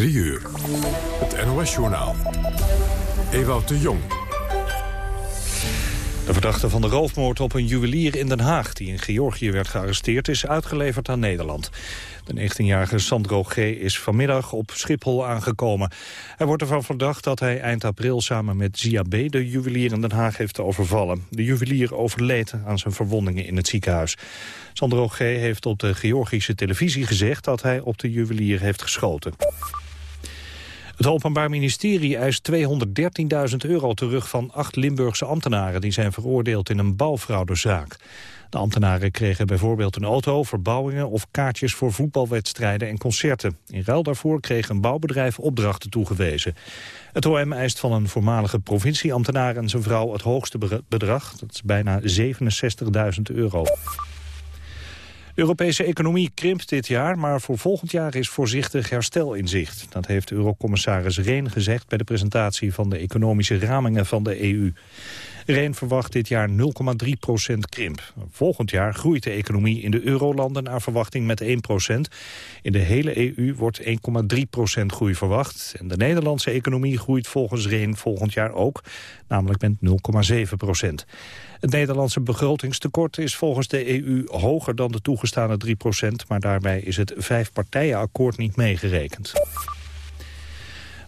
3 uur. Het NOS-journaal. Ewout de Jong. De verdachte van de roofmoord op een juwelier in Den Haag... die in Georgië werd gearresteerd, is uitgeleverd aan Nederland. De 19-jarige Sandro G. is vanmiddag op Schiphol aangekomen. Hij wordt ervan verdacht dat hij eind april samen met Zia B. de juwelier in Den Haag heeft overvallen. De juwelier overleed aan zijn verwondingen in het ziekenhuis. Sandro G. heeft op de Georgische televisie gezegd dat hij op de juwelier heeft geschoten. Het Openbaar Ministerie eist 213.000 euro terug van acht Limburgse ambtenaren... die zijn veroordeeld in een bouwfraudezaak. De ambtenaren kregen bijvoorbeeld een auto, verbouwingen of kaartjes voor voetbalwedstrijden en concerten. In ruil daarvoor kreeg een bouwbedrijf opdrachten toegewezen. Het OM eist van een voormalige provincieambtenaar en zijn vrouw het hoogste bedrag. Dat is bijna 67.000 euro. Europese economie krimpt dit jaar, maar voor volgend jaar is voorzichtig herstel in zicht. Dat heeft eurocommissaris Reen gezegd bij de presentatie van de economische ramingen van de EU. Reen verwacht dit jaar 0,3 procent krimp. Volgend jaar groeit de economie in de eurolanden naar verwachting met 1 procent. In de hele EU wordt 1,3 procent groei verwacht. En de Nederlandse economie groeit volgens Reen volgend jaar ook, namelijk met 0,7 procent. Het Nederlandse begrotingstekort is volgens de EU hoger dan de toegestane 3 procent, maar daarbij is het vijfpartijenakkoord niet meegerekend.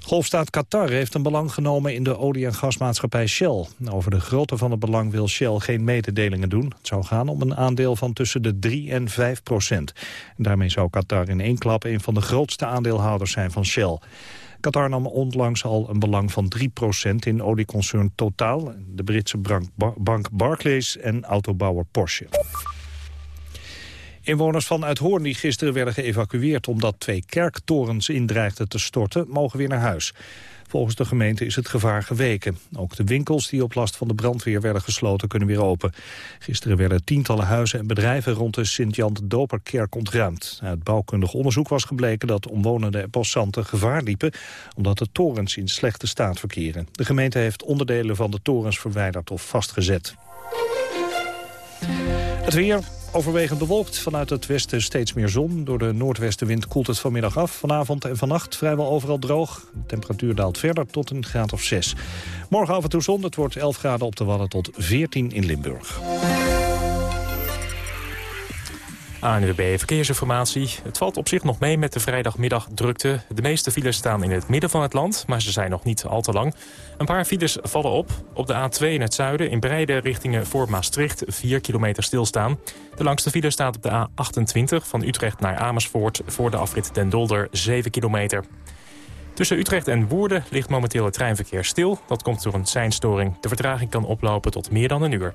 Golfstaat Qatar heeft een belang genomen in de olie- en gasmaatschappij Shell. Over de grootte van het belang wil Shell geen mededelingen doen. Het zou gaan om een aandeel van tussen de 3 en 5 procent. En daarmee zou Qatar in één klap een van de grootste aandeelhouders zijn van Shell. Qatar nam onlangs al een belang van 3 procent in olieconcern Total... de Britse bank Barclays en autobouwer Porsche. Inwoners van Uithoorn die gisteren werden geëvacueerd... omdat twee kerktorens indreigden te storten, mogen weer naar huis. Volgens de gemeente is het gevaar geweken. Ook de winkels die op last van de brandweer werden gesloten kunnen weer open. Gisteren werden tientallen huizen en bedrijven rond de Sint-Jan Doperkerk ontruimd. Uit bouwkundig onderzoek was gebleken dat omwonenden en passanten gevaar liepen... omdat de torens in slechte staat verkeren. De gemeente heeft onderdelen van de torens verwijderd of vastgezet. Het weer, Overwegend bewolkt, vanuit het westen steeds meer zon. Door de noordwestenwind koelt het vanmiddag af. Vanavond en vannacht vrijwel overal droog. De temperatuur daalt verder tot een graad of 6. Morgen af en toe zon, het wordt 11 graden op de Wadden tot 14 in Limburg. ANWB Verkeersinformatie. Het valt op zich nog mee met de vrijdagmiddag drukte. De meeste files staan in het midden van het land, maar ze zijn nog niet al te lang. Een paar files vallen op. Op de A2 in het zuiden in beide richtingen voor Maastricht 4 kilometer stilstaan. De langste file staat op de A28 van Utrecht naar Amersfoort... voor de afrit Den Dolder 7 kilometer. Tussen Utrecht en Woerden ligt momenteel het treinverkeer stil. Dat komt door een seinstoring. De vertraging kan oplopen tot meer dan een uur.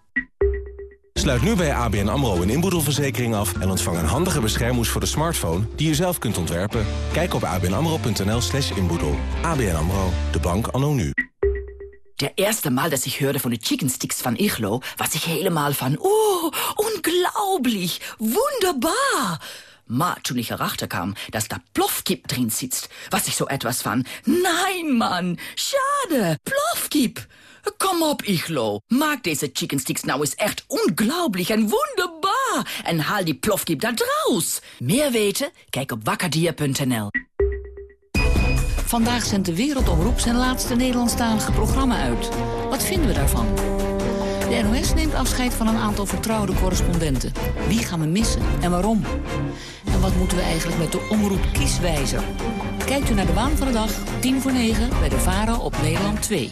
Sluit nu bij ABN AMRO een inboedelverzekering af... en ontvang een handige beschermhoes voor de smartphone die je zelf kunt ontwerpen. Kijk op abnamro.nl slash inboedel. ABN AMRO, de bank anno nu. Der erste Mal, dass ich hörte von den Chicken Sticks von Ichlo, was ich helemaal van, oh, unglaublich, wunderbar. Maar toen ich erachter kam, dass da Plofkip drin sitzt, was ich so etwas van, nein, Mann, schade, Plofkip. Kom op, Ichlo. Maak deze chicken sticks nou eens echt unglaublich en wunderbar. En haal die plofkip daar draus. Meer weten? Kijk op wakkerdier.nl. Vandaag zendt de Wereldomroep zijn laatste Nederlandstalige programma uit. Wat vinden we daarvan? De NOS neemt afscheid van een aantal vertrouwde correspondenten. Wie gaan we missen en waarom? En wat moeten we eigenlijk met de omroep kieswijzer? Kijkt u naar de waan van de dag, 10 voor 9, bij de VARA op Nederland 2.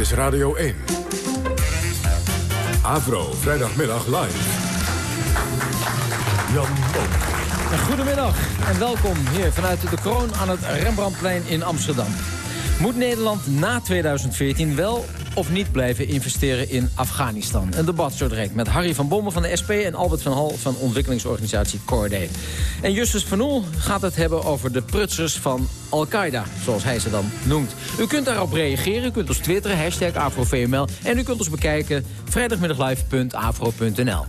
Is Radio 1. Avro, vrijdagmiddag live. Jan Mom. Goedemiddag en welkom hier vanuit de kroon aan het Rembrandtplein in Amsterdam. Moet Nederland na 2014 wel of niet blijven investeren in Afghanistan? Een debat zo direct met Harry van Bommel van de SP... en Albert van Hal van ontwikkelingsorganisatie Corday. En Justus van Oel gaat het hebben over de prutsers van Al-Qaeda... zoals hij ze dan noemt. U kunt daarop reageren, u kunt ons twitteren, hashtag AfroVML... en u kunt ons bekijken vrijdagmiddaglive.afro.nl.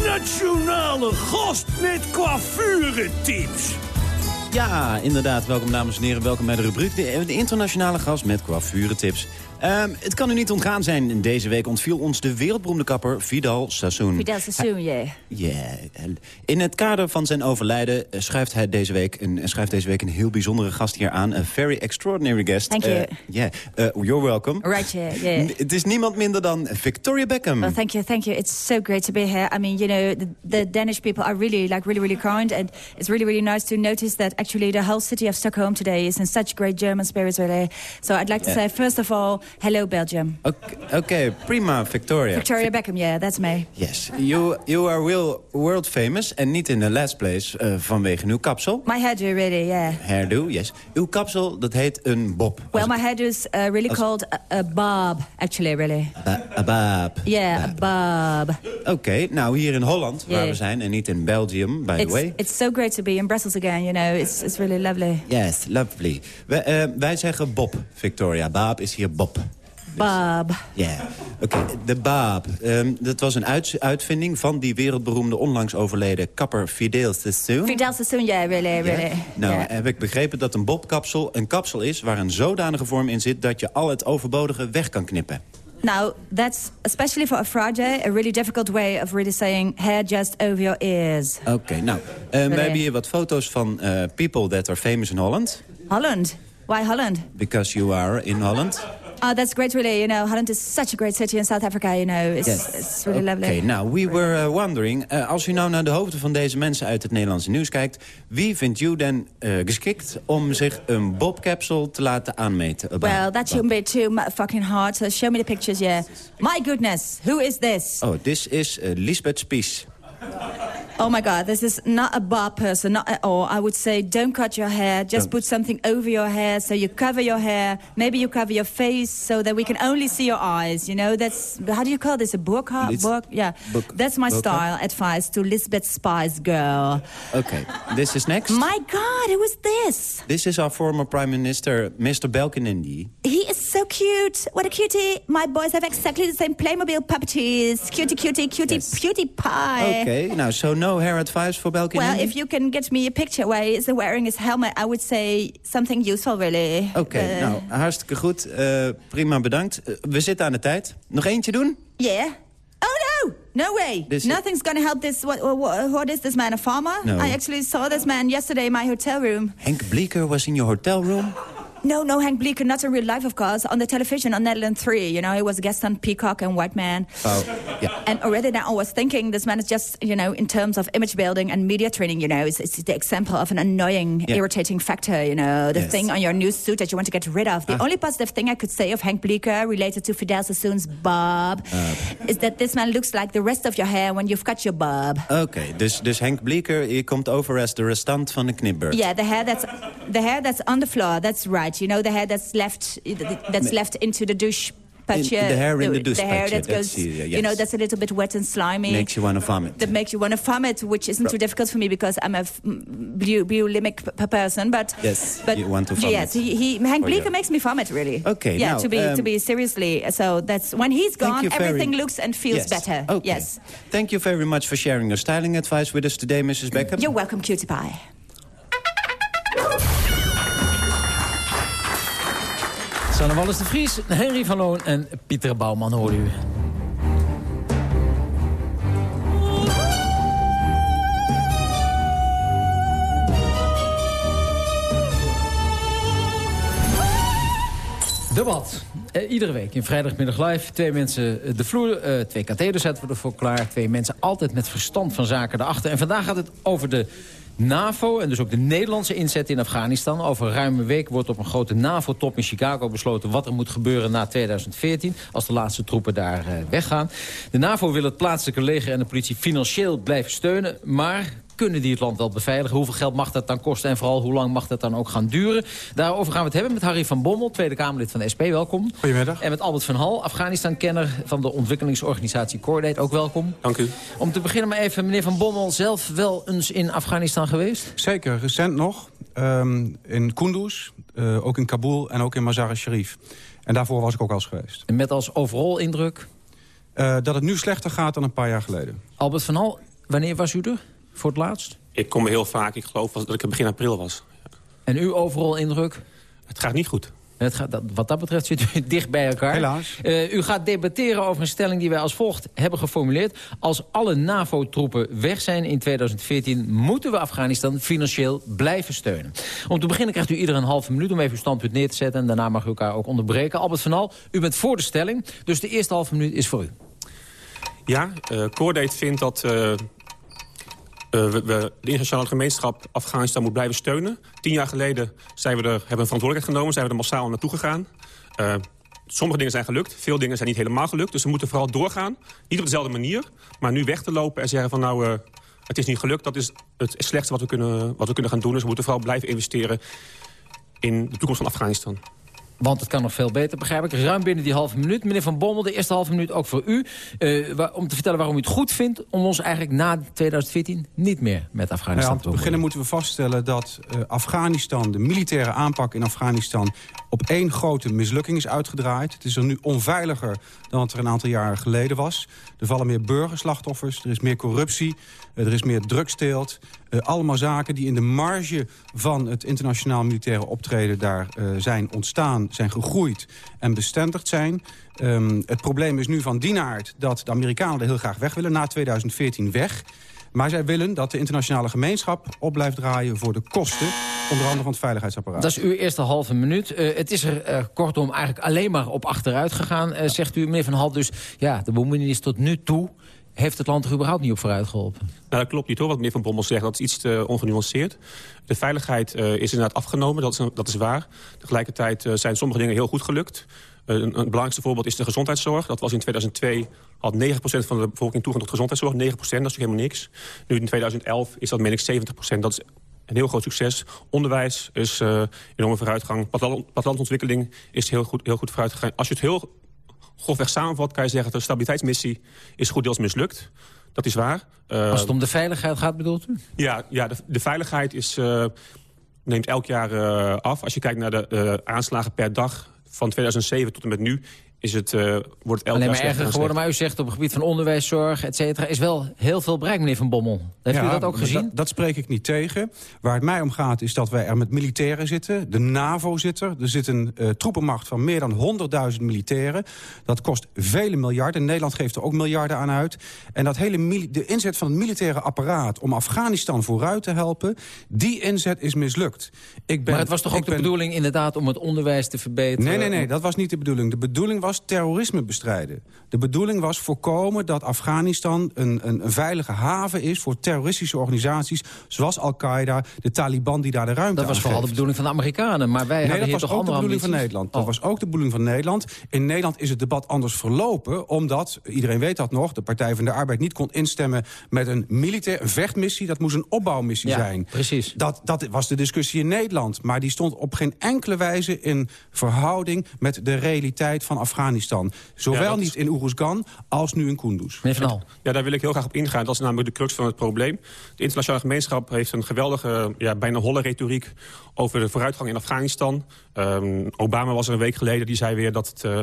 internationale gast met coiffure-tips. Ja, inderdaad. Welkom dames en heren. Welkom bij de rubriek De, de internationale gast met coiffure-tips. Ehm, het kan u niet ontgaan zijn. Deze week ontviel ons de wereldberoemde kapper Vidal Sassoon. Vidal Sassoon, ja. Ja. In het kader van zijn overlijden eh, schrijft hij deze week een, schrijft deze week een heel bijzondere gast hier aan. A very extraordinary guest. Thank you. Uh, yeah. Uh, you're welcome. Right, yeah, yeah. Het is niemand minder dan Victoria Beckham. Well, thank you, thank you. It's so great to be here. I mean, you know, the, the Danish people are really, like, really, really kind. And it's really, really nice to notice that actually the whole city of Stockholm today is in such great German spirits, really. So I'd like to Yeah. say, first of all, hello, Belgium. Okay, oké, prima, Victoria. Victoria Beckham, yeah, that's me. Yes, you, you are real world famous and niet in the last place uh, vanwege uw kapsel. My hairdo, really, yeah. Hairdo, yes. Uw kapsel, dat heet een bob. Well, my hairdo is uh, really called a, a bob, actually, really. Ba- a baab. Yeah, a bob. Oké, nou hier in Holland, waar Yeah. we zijn, en niet in Belgium, by the way. it's so great to be in Brussels again, you know. It's, it's really lovely. Yes, lovely. Wij, eh, wij zeggen Bob, Victoria. Baab is hier Bob. Bob. Ja, oké. De baab. Ehm, dat was een uit- uitvinding van die wereldberoemde onlangs overleden kapper Fidel Sassoon. Fidel Sassoon, yeah, really, really. Nou, yeah. heb ik begrepen dat een bobkapsel een kapsel is... waar een zodanige vorm in zit dat je al het overbodige weg kan knippen. Now, that's, especially for a Friday, a really difficult way of really saying hair just over your ears. Oké, nou, eh, we hebben hier wat foto's van eh, people that are famous in Holland. Holland. Why Holland? Because you are in Holland. Oh, that's great, really. You know, Holland is such a great city in South Africa, you know. It's, it's really Oké, lovely. nou, we were uh, wondering... eh, als u nou naar de hoofden van deze mensen uit het Nederlandse nieuws kijkt... wie vindt u dan eh, geschikt om zich een bobcapsule te laten aanmeten? Well, that shouldn't be too mu- fucking hard, so show me the pictures, yeah. My goodness, who is this? Oh, this is uh, Lisbeth Spies. Oh my god, this is not a bar person, not at all. I would say don't cut your hair, just Don't. put something over your hair so you cover your hair. Maybe you cover your face so that we can only see your eyes. You know, that's, how do you call this, a burqa? Yeah, burq- that's my burqa? style advice to Lisbeth Spies girl. Okay, this is next. My god, who is this? This is our former Prime Minister, Mr. Balkenende. He is so cute. What a cutie. My boys have exactly the same Playmobil puppeteers. Cutie, cutie, cutie, Yes. cutie pie. Okay, now, so no hair advice for Balkenende? Well, if you can get me a picture where he is wearing his helmet, I would say something useful, really. Oké, Uh, nou, hartstikke goed. Eh, prima, bedankt. Eh, we zitten aan de tijd. Nog eentje doen? Yeah. Oh, no! No way! This- Nothing's gonna help this... What, what, what is this man, a farmer? No. I actually saw this man yesterday in my hotel room. Henk Bleeker was in your hotel room? No, no, Hank Bleeker, not in real life, of course. On the television on Netherlands 3, you know, he was a guest on Peacock and White Man. Oh, ja. And already now I was thinking this man is just, you know, in terms of image building and media training, you know, it's, it's the example of an annoying, Yeah. irritating factor, you know, the Yes. thing on your new suit that you want to get rid of. The Ah. only positive thing I could say of Hank Bleeker related to Fidel Sassoon's bob is that this man looks like the rest of your hair when you've cut your bob. Oké, dus, dus Henk Bleeker, je komt over as de restant van de knipbeurt. Yeah, the hair that's the hair that's on the floor. That's right. You know, the hair that's left that's left into the douche. In- the hair in the douche the hair that goes, that's, uh, you know, that's a little bit wet and slimy. Makes you want to vomit. that makes you want to vomit, which isn't too difficult for me because I'm a bu- bulimic p- person. But Yes, but you want to vomit. Yes, he, he Hank Bleeker makes me vomit really. Okay, yeah, now, to be to um, be seriously. So that's when he's gone, you very- everything looks and feels Yes. better. Okay. Yes, Thank you very much for sharing your styling advice with us today, Mrs. Beckham. you're welcome, cutie pie. Sanne Wallis de Vries, Henry van Loon en Pieter Bouwman hoor u. Debat. Eh, iedere week in vrijdagmiddag live. Twee mensen eh, de vloer, eh, twee katheders zetten we ervoor klaar. Twee mensen altijd met verstand van zaken erachter. En vandaag gaat het over de NAVO en dus ook de Nederlandse inzet in Afghanistan. Over ruim een week wordt op een grote NAVO-top in Chicago besloten... wat er moet gebeuren na 2014, als de laatste troepen daar uh, weggaan. De NAVO wil het plaatselijke leger en de politie financieel blijven steunen... maar kunnen die het land wel beveiligen? Hoeveel geld mag dat dan kosten? En vooral, hoe lang mag dat dan ook gaan duren? Daarover gaan we het hebben met Harry van Bommel, Tweede Kamerlid van de SP. Welkom. Goedemiddag. En met Albert van Hal, Afghanistan-kenner van de ontwikkelingsorganisatie Coordate. Ook welkom. Dank u. Om te beginnen maar even, meneer van Bommel, zelf wel eens in Afghanistan geweest? Zeker, recent nog. Um, in Kunduz, uh, ook in Kabul en ook in Mazar-e-Sharif. En daarvoor was ik ook al eens geweest. En met als overal indruk? Uh, dat het nu slechter gaat dan een paar jaar geleden. Albert van Hal, wanneer was u er? Voor het laatst? Ik kom heel vaak. Ik geloof dat ik er begin april was. En uw overal indruk? Het gaat niet goed. Het gaat, wat dat betreft zit u dicht bij elkaar. Helaas. Uh, u gaat debatteren over een stelling die wij als volgt hebben geformuleerd. Als alle NAVO-troepen weg zijn in 2014... moeten we Afghanistan financieel blijven steunen. Om te beginnen krijgt u ieder een halve minuut om even uw standpunt neer te zetten. En daarna mag u elkaar ook onderbreken. Albert van Al, u bent voor de stelling. Dus de eerste halve minuut is voor u. Ja, uh, Coordate vindt dat uh, uh, we, de internationale gemeenschap Afghanistan moet blijven steunen. Tien jaar geleden zijn we er, hebben we een verantwoordelijkheid genomen. Zijn we er massaal naartoe gegaan. Uh, sommige dingen zijn gelukt. Veel dingen zijn niet helemaal gelukt. Dus we moeten vooral doorgaan. Niet op dezelfde manier. Maar nu weg te lopen en zeggen van nou... Uh, het is niet gelukt. Dat is het slechtste wat we, kunnen, wat we kunnen gaan doen. Dus we moeten vooral blijven investeren in de toekomst van Afghanistan. Want het kan nog veel beter, begrijp ik. Ruim binnen die halve minuut. Meneer Van Bommel, de eerste halve minuut ook voor u. Uh, waar, om te vertellen waarom u het goed vindt... om ons eigenlijk na 2014 niet meer met Afghanistan nou ja, te beginnen moeten we vaststellen dat uh, Afghanistan... de militaire aanpak in Afghanistan op één grote mislukking is uitgedraaid. Het is er nu onveiliger dan het er een aantal jaren geleden was. Er vallen meer burgerslachtoffers, er is meer corruptie... Uh, er is meer drugsteelt. Uh, allemaal zaken die in de marge van het internationaal militaire optreden daar uh, zijn ontstaan, zijn gegroeid en bestendigd zijn. Um, het probleem is nu van die aard dat de Amerikanen er heel graag weg willen, na 2014 weg. Maar zij willen dat de internationale gemeenschap op blijft draaien voor de kosten. Onder andere van het veiligheidsapparaat. Dat is uw eerste halve minuut. Uh, het is er kortom eigenlijk alleen maar op achteruit gegaan, zegt u, meneer Van Hal. Dus ja, de bemoeienis tot nu toe heeft het land er überhaupt niet op vooruit geholpen? Nou, dat klopt niet hoor, wat meneer Van Bommel zegt. Dat is iets te ongenuanceerd. De veiligheid uh, is inderdaad afgenomen, dat is, dat is waar. Tegelijkertijd uh, zijn sommige dingen heel goed gelukt. Uh, een, een, belangrijkste voorbeeld is de gezondheidszorg. Dat was in 2002, had 9% van de bevolking toegang tot gezondheidszorg. 9%, dat is natuurlijk helemaal niks. Nu in 2011 is dat, meen ik, 70%. Dat is een heel groot succes. Onderwijs is enorme vooruitgang. Plattelandontwikkeling is heel goed, heel goed vooruitgegaan. Als je het heel grofweg samenvat kan je zeggen... dat de stabiliteitsmissie is goed deels mislukt. Dat is waar. Uh, Als het om de veiligheid gaat, bedoelt u? Ja, ja de, de veiligheid is, uh, neemt elk jaar uh, af. Als je kijkt naar de aanslagen per dag van 2007 tot en met nu is het, uh, wordt elk Alleen maar erger geworden, maar u zegt op het gebied van onderwijszorg, et cetera, is wel heel veel bereikt, meneer Van Bommel. Heeft ja, u dat ook gezien? Dat, dat, spreek ik niet tegen. Waar het mij om gaat is dat wij er met militairen zitten. De NAVO zit er. Er zit een uh, troepenmacht van meer dan 100.000 militairen. Dat kost vele miljarden. Nederland geeft er ook miljarden aan uit. En dat hele de inzet van het militaire apparaat om Afghanistan vooruit te helpen, die inzet is mislukt. Ik ben, maar het was toch ook de ben... bedoeling inderdaad om het onderwijs te verbeteren? Nee, nee, nee, dat was niet de bedoeling. De bedoeling was terrorisme bestrijden. De bedoeling was voorkomen dat Afghanistan een, een, een veilige haven is... voor terroristische organisaties zoals Al-Qaeda, de Taliban die daar de ruimte Dat was vooral de bedoeling van de Amerikanen. Maar wij nee, dat was ook de bedoeling van Nederland. Oh. Dat was ook de bedoeling van Nederland. In Nederland is het debat anders verlopen... omdat, iedereen weet dat nog, de Partij van de Arbeid niet kon instemmen... met een militair een vechtmissie. Dat moest een opbouwmissie ja, zijn. precies. Dat, dat was de discussie in Nederland. Maar die stond op geen enkele wijze in verhouding... met de realiteit van Afghanistan. Zowel ja, niet in Oeruzgan als nu in Kunduz. Ja, daar wil ik heel graag op ingaan. Dat is namelijk de crux van het probleem. De internationale gemeenschap heeft een geweldige, ja, bijna holle retoriek... over de vooruitgang in Afghanistan. Um, Obama was er een week geleden, die zei weer dat het... Uh,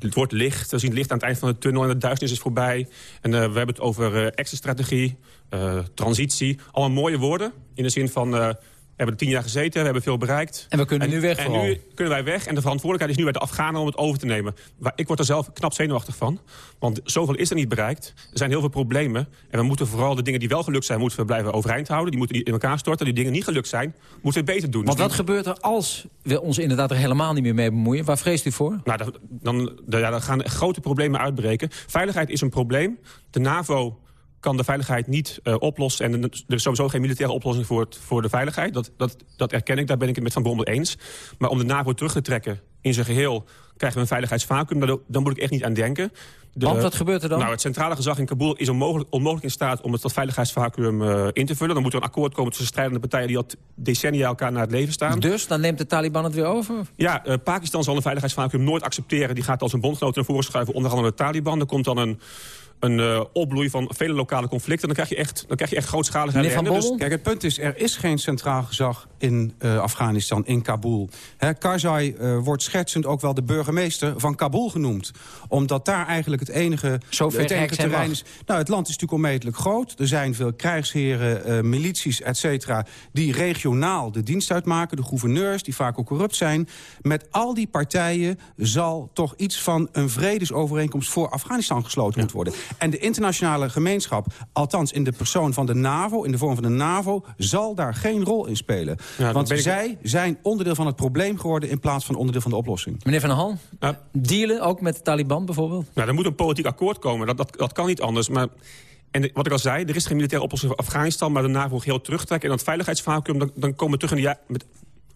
het wordt licht, we zien het licht aan het eind van de tunnel en de duisternis is voorbij. En uh, we hebben het over uh, exit-strategie, uh, transitie. Allemaal mooie woorden in de zin van hebben er tien jaar gezeten, we hebben veel bereikt. En we kunnen en, nu weg En nu kunnen wij weg en de verantwoordelijkheid is nu bij de Afghanen om het over te nemen. Ik word er zelf knap zenuwachtig van. Want zoveel is er niet bereikt. Er zijn heel veel problemen. En we moeten vooral de dingen die wel gelukt zijn, moeten we blijven overeind houden. Die moeten niet in elkaar storten. Die dingen niet gelukt zijn, moeten we beter doen. Want wat gebeurt er als we ons inderdaad er helemaal niet meer mee bemoeien? Waar vreest u voor? Nou, dan, dan, ja, dan gaan grote problemen uitbreken. Veiligheid is een probleem. De NAVO kan de veiligheid niet uh, oplossen. En er is sowieso geen militaire oplossing voor, het, voor de veiligheid. Dat, dat, dat erken ik, daar ben ik het met Van Bommel eens. Maar om de NAVO terug te trekken in zijn geheel... krijgen we een veiligheidsvacuum, dan moet ik echt niet aan denken. De, Want wat gebeurt er dan? Nou, het centrale gezag in Kabul is onmogelijk, onmogelijk in staat... om het tot veiligheidsvacuum uh, in te vullen. Dan moet er een akkoord komen tussen strijdende partijen... die al decennia elkaar naar het leven staan. Dus, dan neemt de Taliban het weer over? Ja, uh, Pakistan zal een veiligheidsvacuum nooit accepteren. Die gaat als een bondgenoot naar voren schuiven, onder andere de Taliban. Er komt dan een een uh, opbloei van vele lokale conflicten. Dan krijg je echt, dan krijg je echt grootschalige ellende. Dus... Kijk, het punt is, er is geen centraal gezag in uh, Afghanistan, in Kabul. He, Karzai uh, wordt schertsend ook wel de burgemeester van Kabul genoemd. Omdat daar eigenlijk het enige, Zover het enige terrein is. Nou, het land is natuurlijk onmetelijk groot. Er zijn veel krijgsheren, milities, et cetera... die regionaal de dienst uitmaken. De gouverneurs, die vaak ook corrupt zijn. Met al die partijen zal toch iets van een vredesovereenkomst... voor Afghanistan gesloten ja. moeten worden. En de internationale gemeenschap, althans in de persoon van de NAVO... in de vorm van de NAVO, zal daar geen rol in spelen. Ja, Want zij zijn onderdeel van het probleem geworden... in plaats van onderdeel van de oplossing. Meneer Van der Hal, ja. dealen ook met de Taliban bijvoorbeeld? Nou, er moet een politiek akkoord komen. Dat, dat, dat kan niet anders. Maar en wat ik al zei, er is geen militaire oplossing voor Afghanistan... maar de NAVO heel terugtrekken en dat veiligheidsvacuum... dan, dan komen we terug in de jaren... Oké,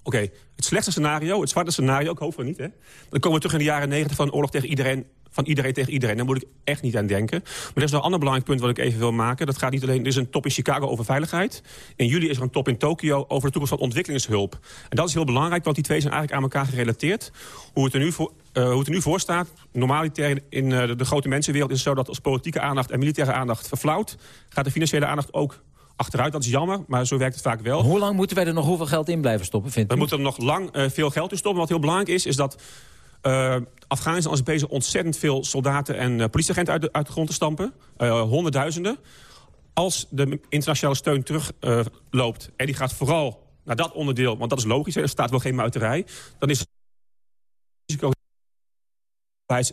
okay, het slechtste scenario, het zwarte scenario, ik hoop van niet... Hè? dan komen we terug in de jaren negentig van oorlog tegen iedereen van iedereen tegen iedereen. Daar moet ik echt niet aan denken. Maar er is nog een ander belangrijk punt wat ik even wil maken. Dat gaat niet alleen, er is een top in Chicago over veiligheid. In juli is er een top in Tokio over de toekomst van ontwikkelingshulp. En dat is heel belangrijk, want die twee zijn eigenlijk aan elkaar gerelateerd. Hoe het er nu voor, uh, hoe het er nu voor staat, normaliter in uh, de, de grote mensenwereld... is het zo dat als politieke aandacht en militaire aandacht verflauwt... gaat de financiële aandacht ook achteruit. Dat is jammer, maar zo werkt het vaak wel. Hoe lang moeten wij er nog hoeveel geld in blijven stoppen, vindt We moeten er nog lang uh, veel geld in stoppen. Wat heel belangrijk is, is dat Afghanistan is bezig ontzettend veel soldaten en uh, politieagenten uit de, uit grond te stampen. Uh, honderdduizenden. Als de internationale steun terugloopt en die gaat vooral naar dat onderdeel... want dat is logisch, er staat wel geen muiterij... dan is het risico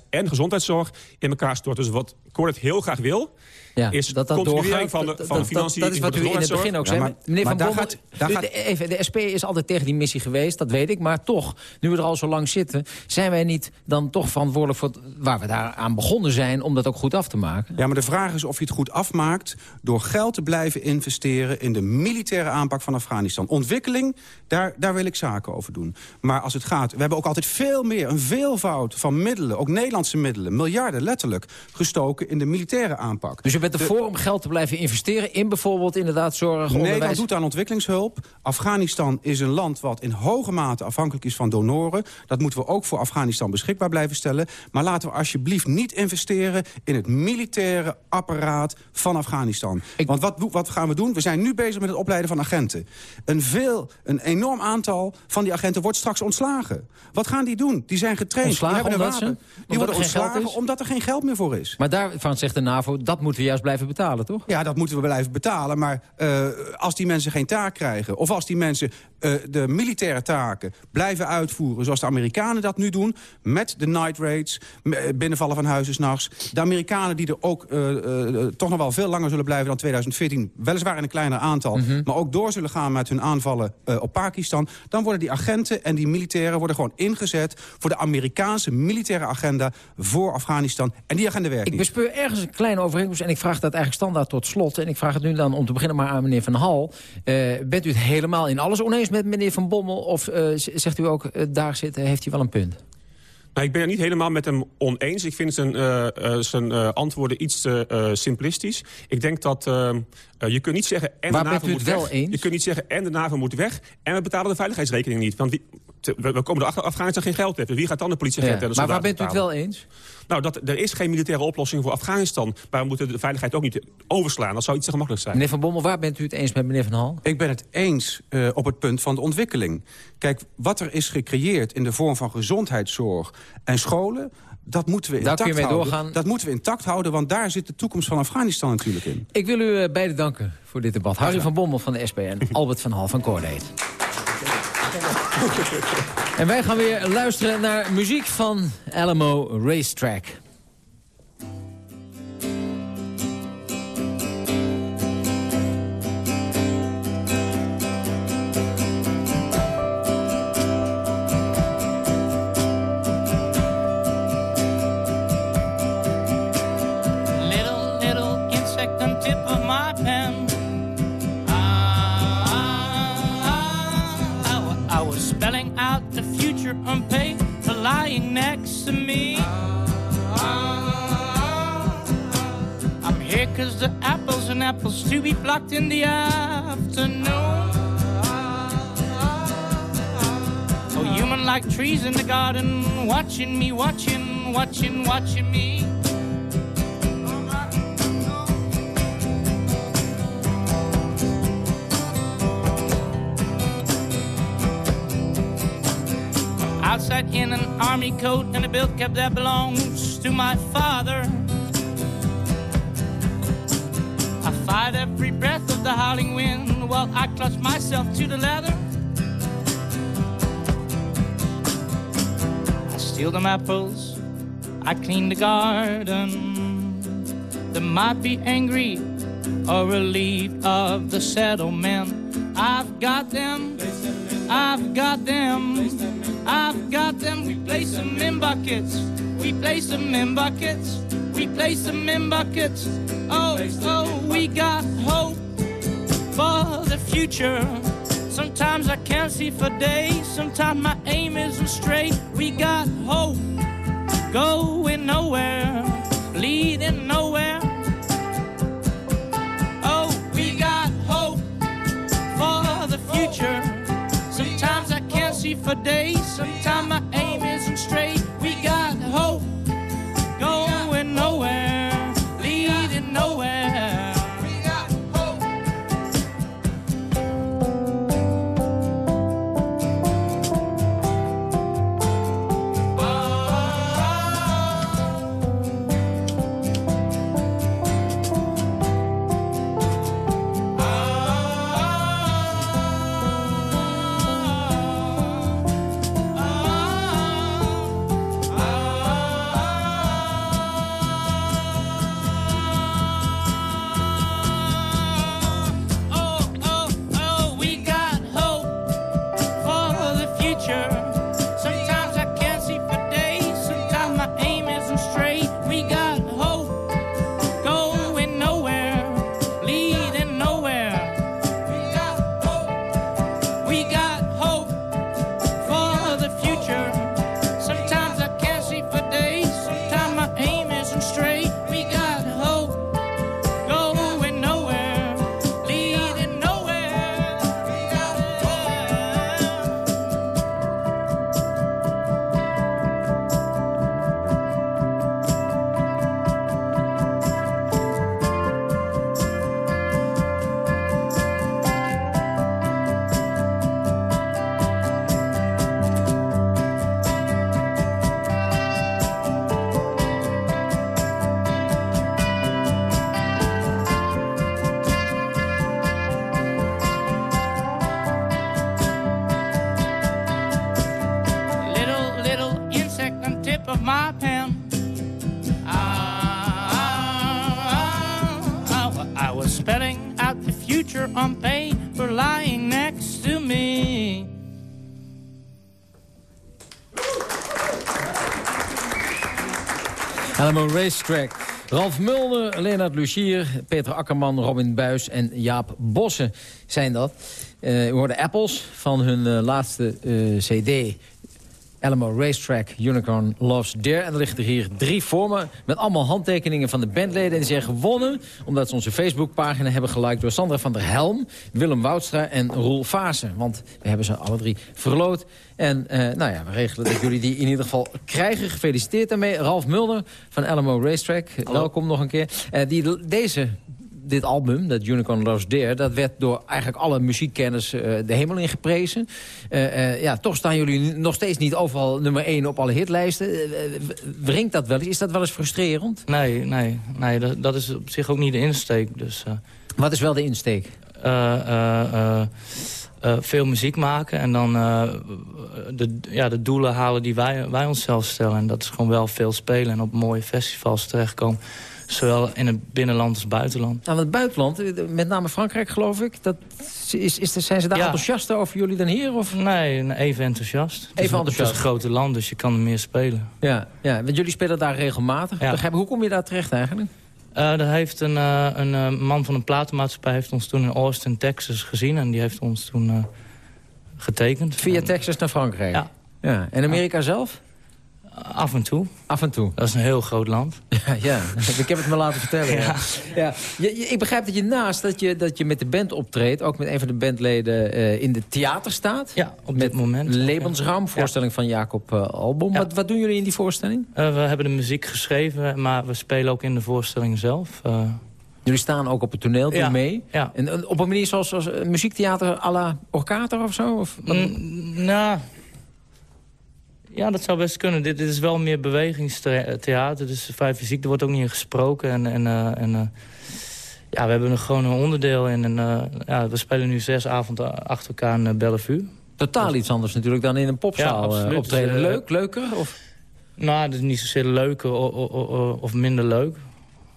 en gezondheidszorg in elkaar storten. Dus wat Cornet heel graag wil, ja, is dat dat doorgaat, van de, van de financiën. Dat, dat is wat u in het begin ook zei. Ja, maar, Meneer maar Van Bommel, gaat, gaat... even, de SP is altijd tegen die missie geweest, dat weet ik. Maar toch, nu we er al zo lang zitten... zijn wij niet dan toch verantwoordelijk voor waar we daar aan begonnen zijn... om dat ook goed af te maken? Ja, maar de vraag is of je het goed afmaakt... door geld te blijven investeren in de militaire aanpak van Afghanistan. Ontwikkeling, daar, daar wil ik zaken over doen. Maar als het gaat... We hebben ook altijd veel meer, een veelvoud van middelen... ook Nederlandse middelen, miljarden letterlijk... gestoken in de militaire aanpak. Dus je bent ervoor om geld te blijven investeren in bijvoorbeeld inderdaad zorg, onderwijs? Nederland doet aan ontwikkelingshulp. Afghanistan is een land wat in hoge mate afhankelijk is van donoren. Dat moeten we ook voor Afghanistan beschikbaar blijven stellen. Maar laten we alsjeblieft niet investeren in het militaire apparaat van Afghanistan. Want wat, wat gaan we doen? We zijn nu bezig met het opleiden van agenten. Een, veel, een enorm aantal van die agenten wordt straks ontslagen. Wat gaan die doen? Die zijn getraind. Ontslagen die hebben een wapen. Ze, die worden ontslagen omdat er geen geld meer voor is. Maar daarvan zegt de NAVO, dat moeten we juist blijven betalen, toch? Ja, dat moeten we blijven betalen. Maar uh, als die mensen geen taak krijgen... of als die mensen uh, de militaire taken blijven uitvoeren... zoals de Amerikanen dat nu doen... met de night raids, binnenvallen van huizen s'nachts... de Amerikanen die er ook uh, toch nog wel veel langer zullen blijven dan 2014... weliswaar in een kleiner aantal... Mm -hmm. maar ook door zullen gaan met hun aanvallen op Pakistan... dan worden die agenten en die militairen worden gewoon ingezet... voor de Amerikaanse militaire agenda voor Afghanistan. En die agenda werkt Ik niet. bespeur ergens een kleine overeenkomst... en ik vraag dat eigenlijk standaard tot slot. En ik vraag het nu dan om te beginnen maar aan meneer Van Hal. Bent u het helemaal in alles oneens met meneer Van Bommel? Of uh, zegt u ook, uh, daar zitten, heeft hij wel een punt? Nou, ik ben het niet helemaal met hem oneens. Ik vind zijn, uh, uh, zijn uh, antwoorden iets te simplistisch. Ik denk dat je kunt niet zeggen... En Waar de NAVO moet weg. eens? Je kunt niet zeggen en de NAVO moet weg... en we betalen de veiligheidsrekening niet. Want wie, te, we, we komen erachter Afghanistan geen geld heeft. Wie gaat dan de politieagent ja, en de Maar waar bent u het wel eens? Nou, dat, er is geen militaire oplossing voor Afghanistan. Maar we moeten de veiligheid ook niet overslaan. Dat zou iets te gemakkelijk zijn. Meneer Van Bommel, waar bent u het eens met meneer Van Hal? Ik ben het eens uh, op het punt van de ontwikkeling. Kijk, wat er is gecreëerd in de vorm van gezondheidszorg en scholen... Dat moeten, we intact houden. Doorgaan. dat moeten we intact houden, want daar zit de toekomst van Afghanistan natuurlijk in. Ik wil u uh, beiden danken voor dit debat. Harry van Bommel van de SP en Albert van Hal van Coordate. En wij gaan weer luisteren naar muziek van Alamo Racetrack. Of me. I'm here cause the apples and apples to be plucked in the afternoon. Oh, human like trees in the garden, watching me, watching, watching, watching me. Outside in an army coat and a belt cap that belongs to my father. I fight every breath of the howling wind while I clutch myself to the leather. I steal them apples, I clean the garden. They might be angry or relieved of the settlement. I've got them, I've got them. I've got them. We place them in buckets. We place them in buckets. We place them in buckets. Oh, oh, we got hope for the future. Sometimes I can't see for days. Sometimes my aim isn't straight. We got hope going nowhere, leading nowhere. Oh, we got hope for the future. For days. Sometimes my aim isn't straight. We got hope Ralf Mulder, Leonard Lucier, Peter Akkerman, Robin Buis en Jaap Bossen zijn dat. Eh u hoorde Apples van hun eh, laatste eh, cd. Alamo Racetrack, Unicorn Loves Dare. En er liggen er hier drie vormen met allemaal handtekeningen van de bandleden. En die zijn gewonnen omdat ze onze Facebookpagina hebben geliked... door Sandra van der Helm, Willem Woudstra en Roel Vaassen. Want we hebben ze alle drie verloot. En eh, nou ja, we regelen dat jullie die in ieder geval krijgen. Gefeliciteerd daarmee. Ralf Mulder van Alamo Racetrack, welkom nog een keer. Eh, die, deze dit album, dat Unicorn Loves Dare... dat werd door eigenlijk alle muziekkenners eh, de hemel in geprezen. Eh, eh, ja, toch staan jullie nog steeds niet overal nummer 1 op alle hitlijsten. Uh, wringt dat wel eens? Is dat wel eens frustrerend? Nee, nee, nee dat, dat is op zich ook niet de insteek. Dus, uh, Wat is wel de insteek? Uh, veel muziek maken en dan de, ja, de doelen halen die wij, wij onszelf stellen. En dat is gewoon wel veel spelen en op mooie festivals terechtkomen. Zowel in het binnenland als buitenland. Nou, het buitenland, met name Frankrijk geloof ik. Dat is, is, zijn ze daar Ja. enthousiaster over jullie dan hier? Of? Nee, even enthousiast. Het is Even een- Het is een grote land, dus je kan er meer spelen. Ja, ja, want jullie spelen daar regelmatig. Ja. Begrijp Hoe kom je daar terecht eigenlijk? Er heeft een, eh, een eh, man van een platenmaatschappij heeft ons toen in Austin, Texas gezien. En die heeft ons toen getekend. Via Texas naar Frankrijk? Ja. ja. En Amerika zelf? Af en toe. Af en toe. Dat is een heel groot land. Ja, ja. ik heb het me laten vertellen. ja. Ja. Je, je- ik begrijp dat je naast dat je, dat je met de band optreedt... ook met een van de bandleden eh, in de theater staat. Ja, op dit moment. Levensraum, voorstelling van Jacob Albom. Wat, wat doen jullie in die voorstelling? Eh, we hebben de muziek geschreven, maar we spelen ook in de voorstelling zelf. Jullie staan ook op het toneel, doen Ja, mee. ja. En, op een manier zoals, muziektheater à la Orkater of zo? Of, Mm, nou, ja, dat zou best kunnen. Dit, dit is wel meer bewegingstheater, dus vrij fysiek. Er wordt ook niet in gesproken. En, en, eh, en, eh, ja, we hebben er gewoon een onderdeel in. En, eh, ja, we spelen nu zes avonden achter elkaar in Bellevue. Totaal iets anders natuurlijk dan in een popzaal Ja, optreden. Eh, Leuk, leuker? Of? Nou, het is niet zozeer leuker of minder leuk.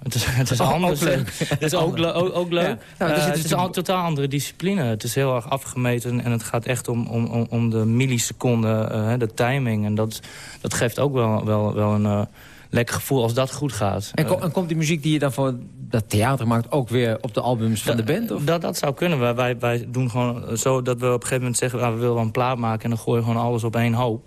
Het is, het is Ook- ook anders. leuk. Het is ook, le- ook, ook leuk. Ja. Nou, Eh, zit het is een totaal andere discipline. Het is heel erg afgemeten en het gaat echt om, om, om, de milliseconden, eh, de timing. En dat, dat geeft ook wel, wel, wel een eh, lekker gevoel als dat goed gaat. En, ko- en komt die muziek die je dan voor dat theater maakt... ook weer op de albums van de band? Of? Dat, dat zou kunnen. Wij, wij, wij doen gewoon zo dat we op een gegeven moment zeggen... ah, we willen wel een plaat maken en dan gooien we gewoon alles op één hoop.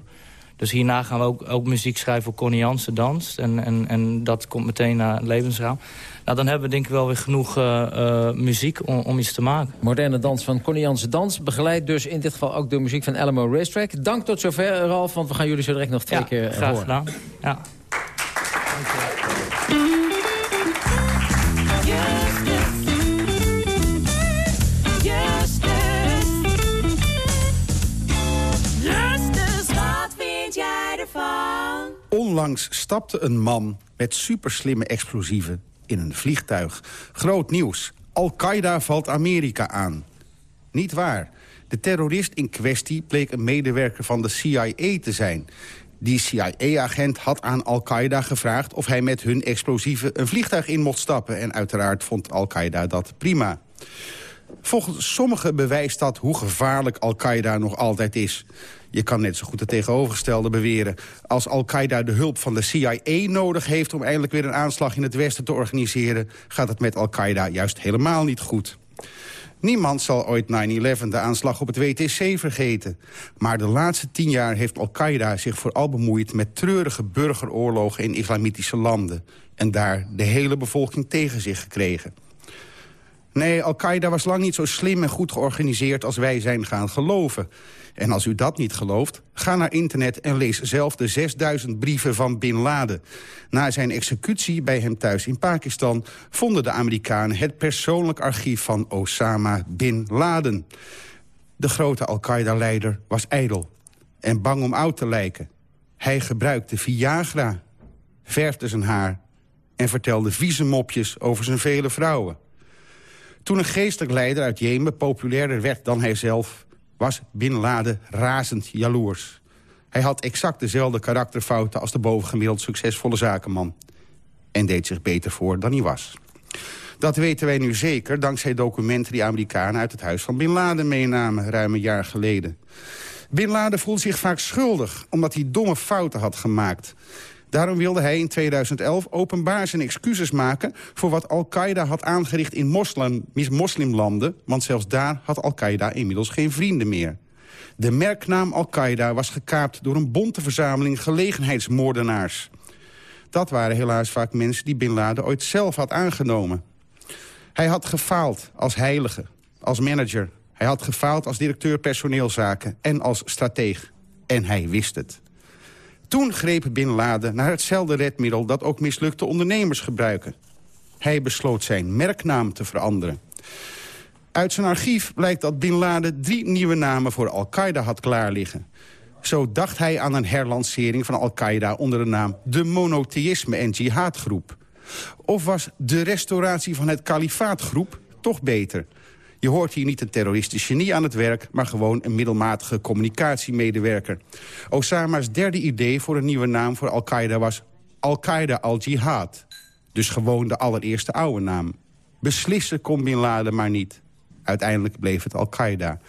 Dus hierna gaan we ook, ook muziek schrijven voor Connie Jansen Dans. En, en, en dat komt meteen naar het levensraam. Nou, dan hebben we denk ik wel weer genoeg eh, eh, muziek om, om iets te maken. Moderne dans van Connie Jansen Dans. Begeleid dus in dit geval ook door muziek van Alamo Racetrack. Dank tot zover, Ralf, want we gaan jullie zo direct nog twee Ja, keer graag horen. gedaan. Ja. Onlangs stapte een man met superslimme explosieven in een vliegtuig. Groot nieuws. Al-Qaeda valt Amerika aan. Niet waar. De terrorist in kwestie bleek een medewerker van de CIA te zijn. Die CIA-agent had aan Al-Qaeda gevraagd... of hij met hun explosieven een vliegtuig in mocht stappen. En uiteraard vond Al-Qaeda dat prima. Volgens sommigen bewijst dat hoe gevaarlijk Al-Qaeda nog altijd is. Je kan net zo goed het tegenovergestelde beweren. Als Al-Qaeda de hulp van de CIA nodig heeft... om eindelijk weer een aanslag in het Westen te organiseren... gaat het met Al-Qaeda juist helemaal niet goed. Niemand zal ooit 9-11, de aanslag op het WTC, vergeten. Maar de laatste tien jaar heeft Al-Qaeda zich vooral bemoeid... met treurige burgeroorlogen in islamitische landen. En daar de hele bevolking tegen zich gekregen. Nee, Al-Qaeda was lang niet zo slim en goed georganiseerd als wij zijn gaan geloven. En als u dat niet gelooft, ga naar internet en lees zelf de 6000 brieven van Bin Laden. Na zijn executie bij hem thuis in Pakistan vonden de Amerikanen het persoonlijk archief van Osama Bin Laden. De grote Al-Qaeda-leider was ijdel en bang om oud te lijken. Hij gebruikte Viagra, verfde zijn haar en vertelde vieze mopjes over zijn vele vrouwen. Toen een geestelijk leider uit Jemen populairder werd dan hij zelf... was Bin Laden razend jaloers. Hij had exact dezelfde karakterfouten als de bovengemiddeld succesvolle zakenman. En deed zich beter voor dan hij was. Dat weten wij nu zeker dankzij documenten die Amerikanen uit het huis van Bin Laden meenamen ruim een jaar geleden. Bin Laden voelde zich vaak schuldig omdat hij domme fouten had gemaakt. Daarom wilde hij in 2011 openbaar zijn excuses maken... voor wat Al-Qaeda had aangericht in moslim, moslimlanden... want zelfs daar had Al-Qaeda inmiddels geen vrienden meer. De merknaam Al-Qaeda was gekaapt door een bonte verzameling gelegenheidsmoordenaars. Dat waren helaas vaak mensen die Bin Laden ooit zelf had aangenomen. Hij had gefaald als heilige, als manager. Hij had gefaald als directeur personeelzaken en als strateeg. En hij wist het. Toen greep Bin Laden naar hetzelfde redmiddel... dat ook mislukte ondernemers gebruiken. Hij besloot zijn merknaam te veranderen. Uit zijn archief blijkt dat Bin Laden drie nieuwe namen voor Al-Qaeda had klaar liggen. Zo dacht hij aan een herlancering van Al-Qaeda onder de naam... de monotheïsme- en jihadgroep. Of was de restauratie van het kalifaatgroep toch beter? Je hoort hier niet een terroristisch genie aan het werk... maar gewoon een middelmatige communicatiemedewerker. Osama's derde idee voor een nieuwe naam voor Al-Qaeda was... Al-Qaeda al-Jihad. Dus gewoon de allereerste oude naam. Beslissen kon Bin Laden maar niet. Uiteindelijk bleef het Al-Qaeda.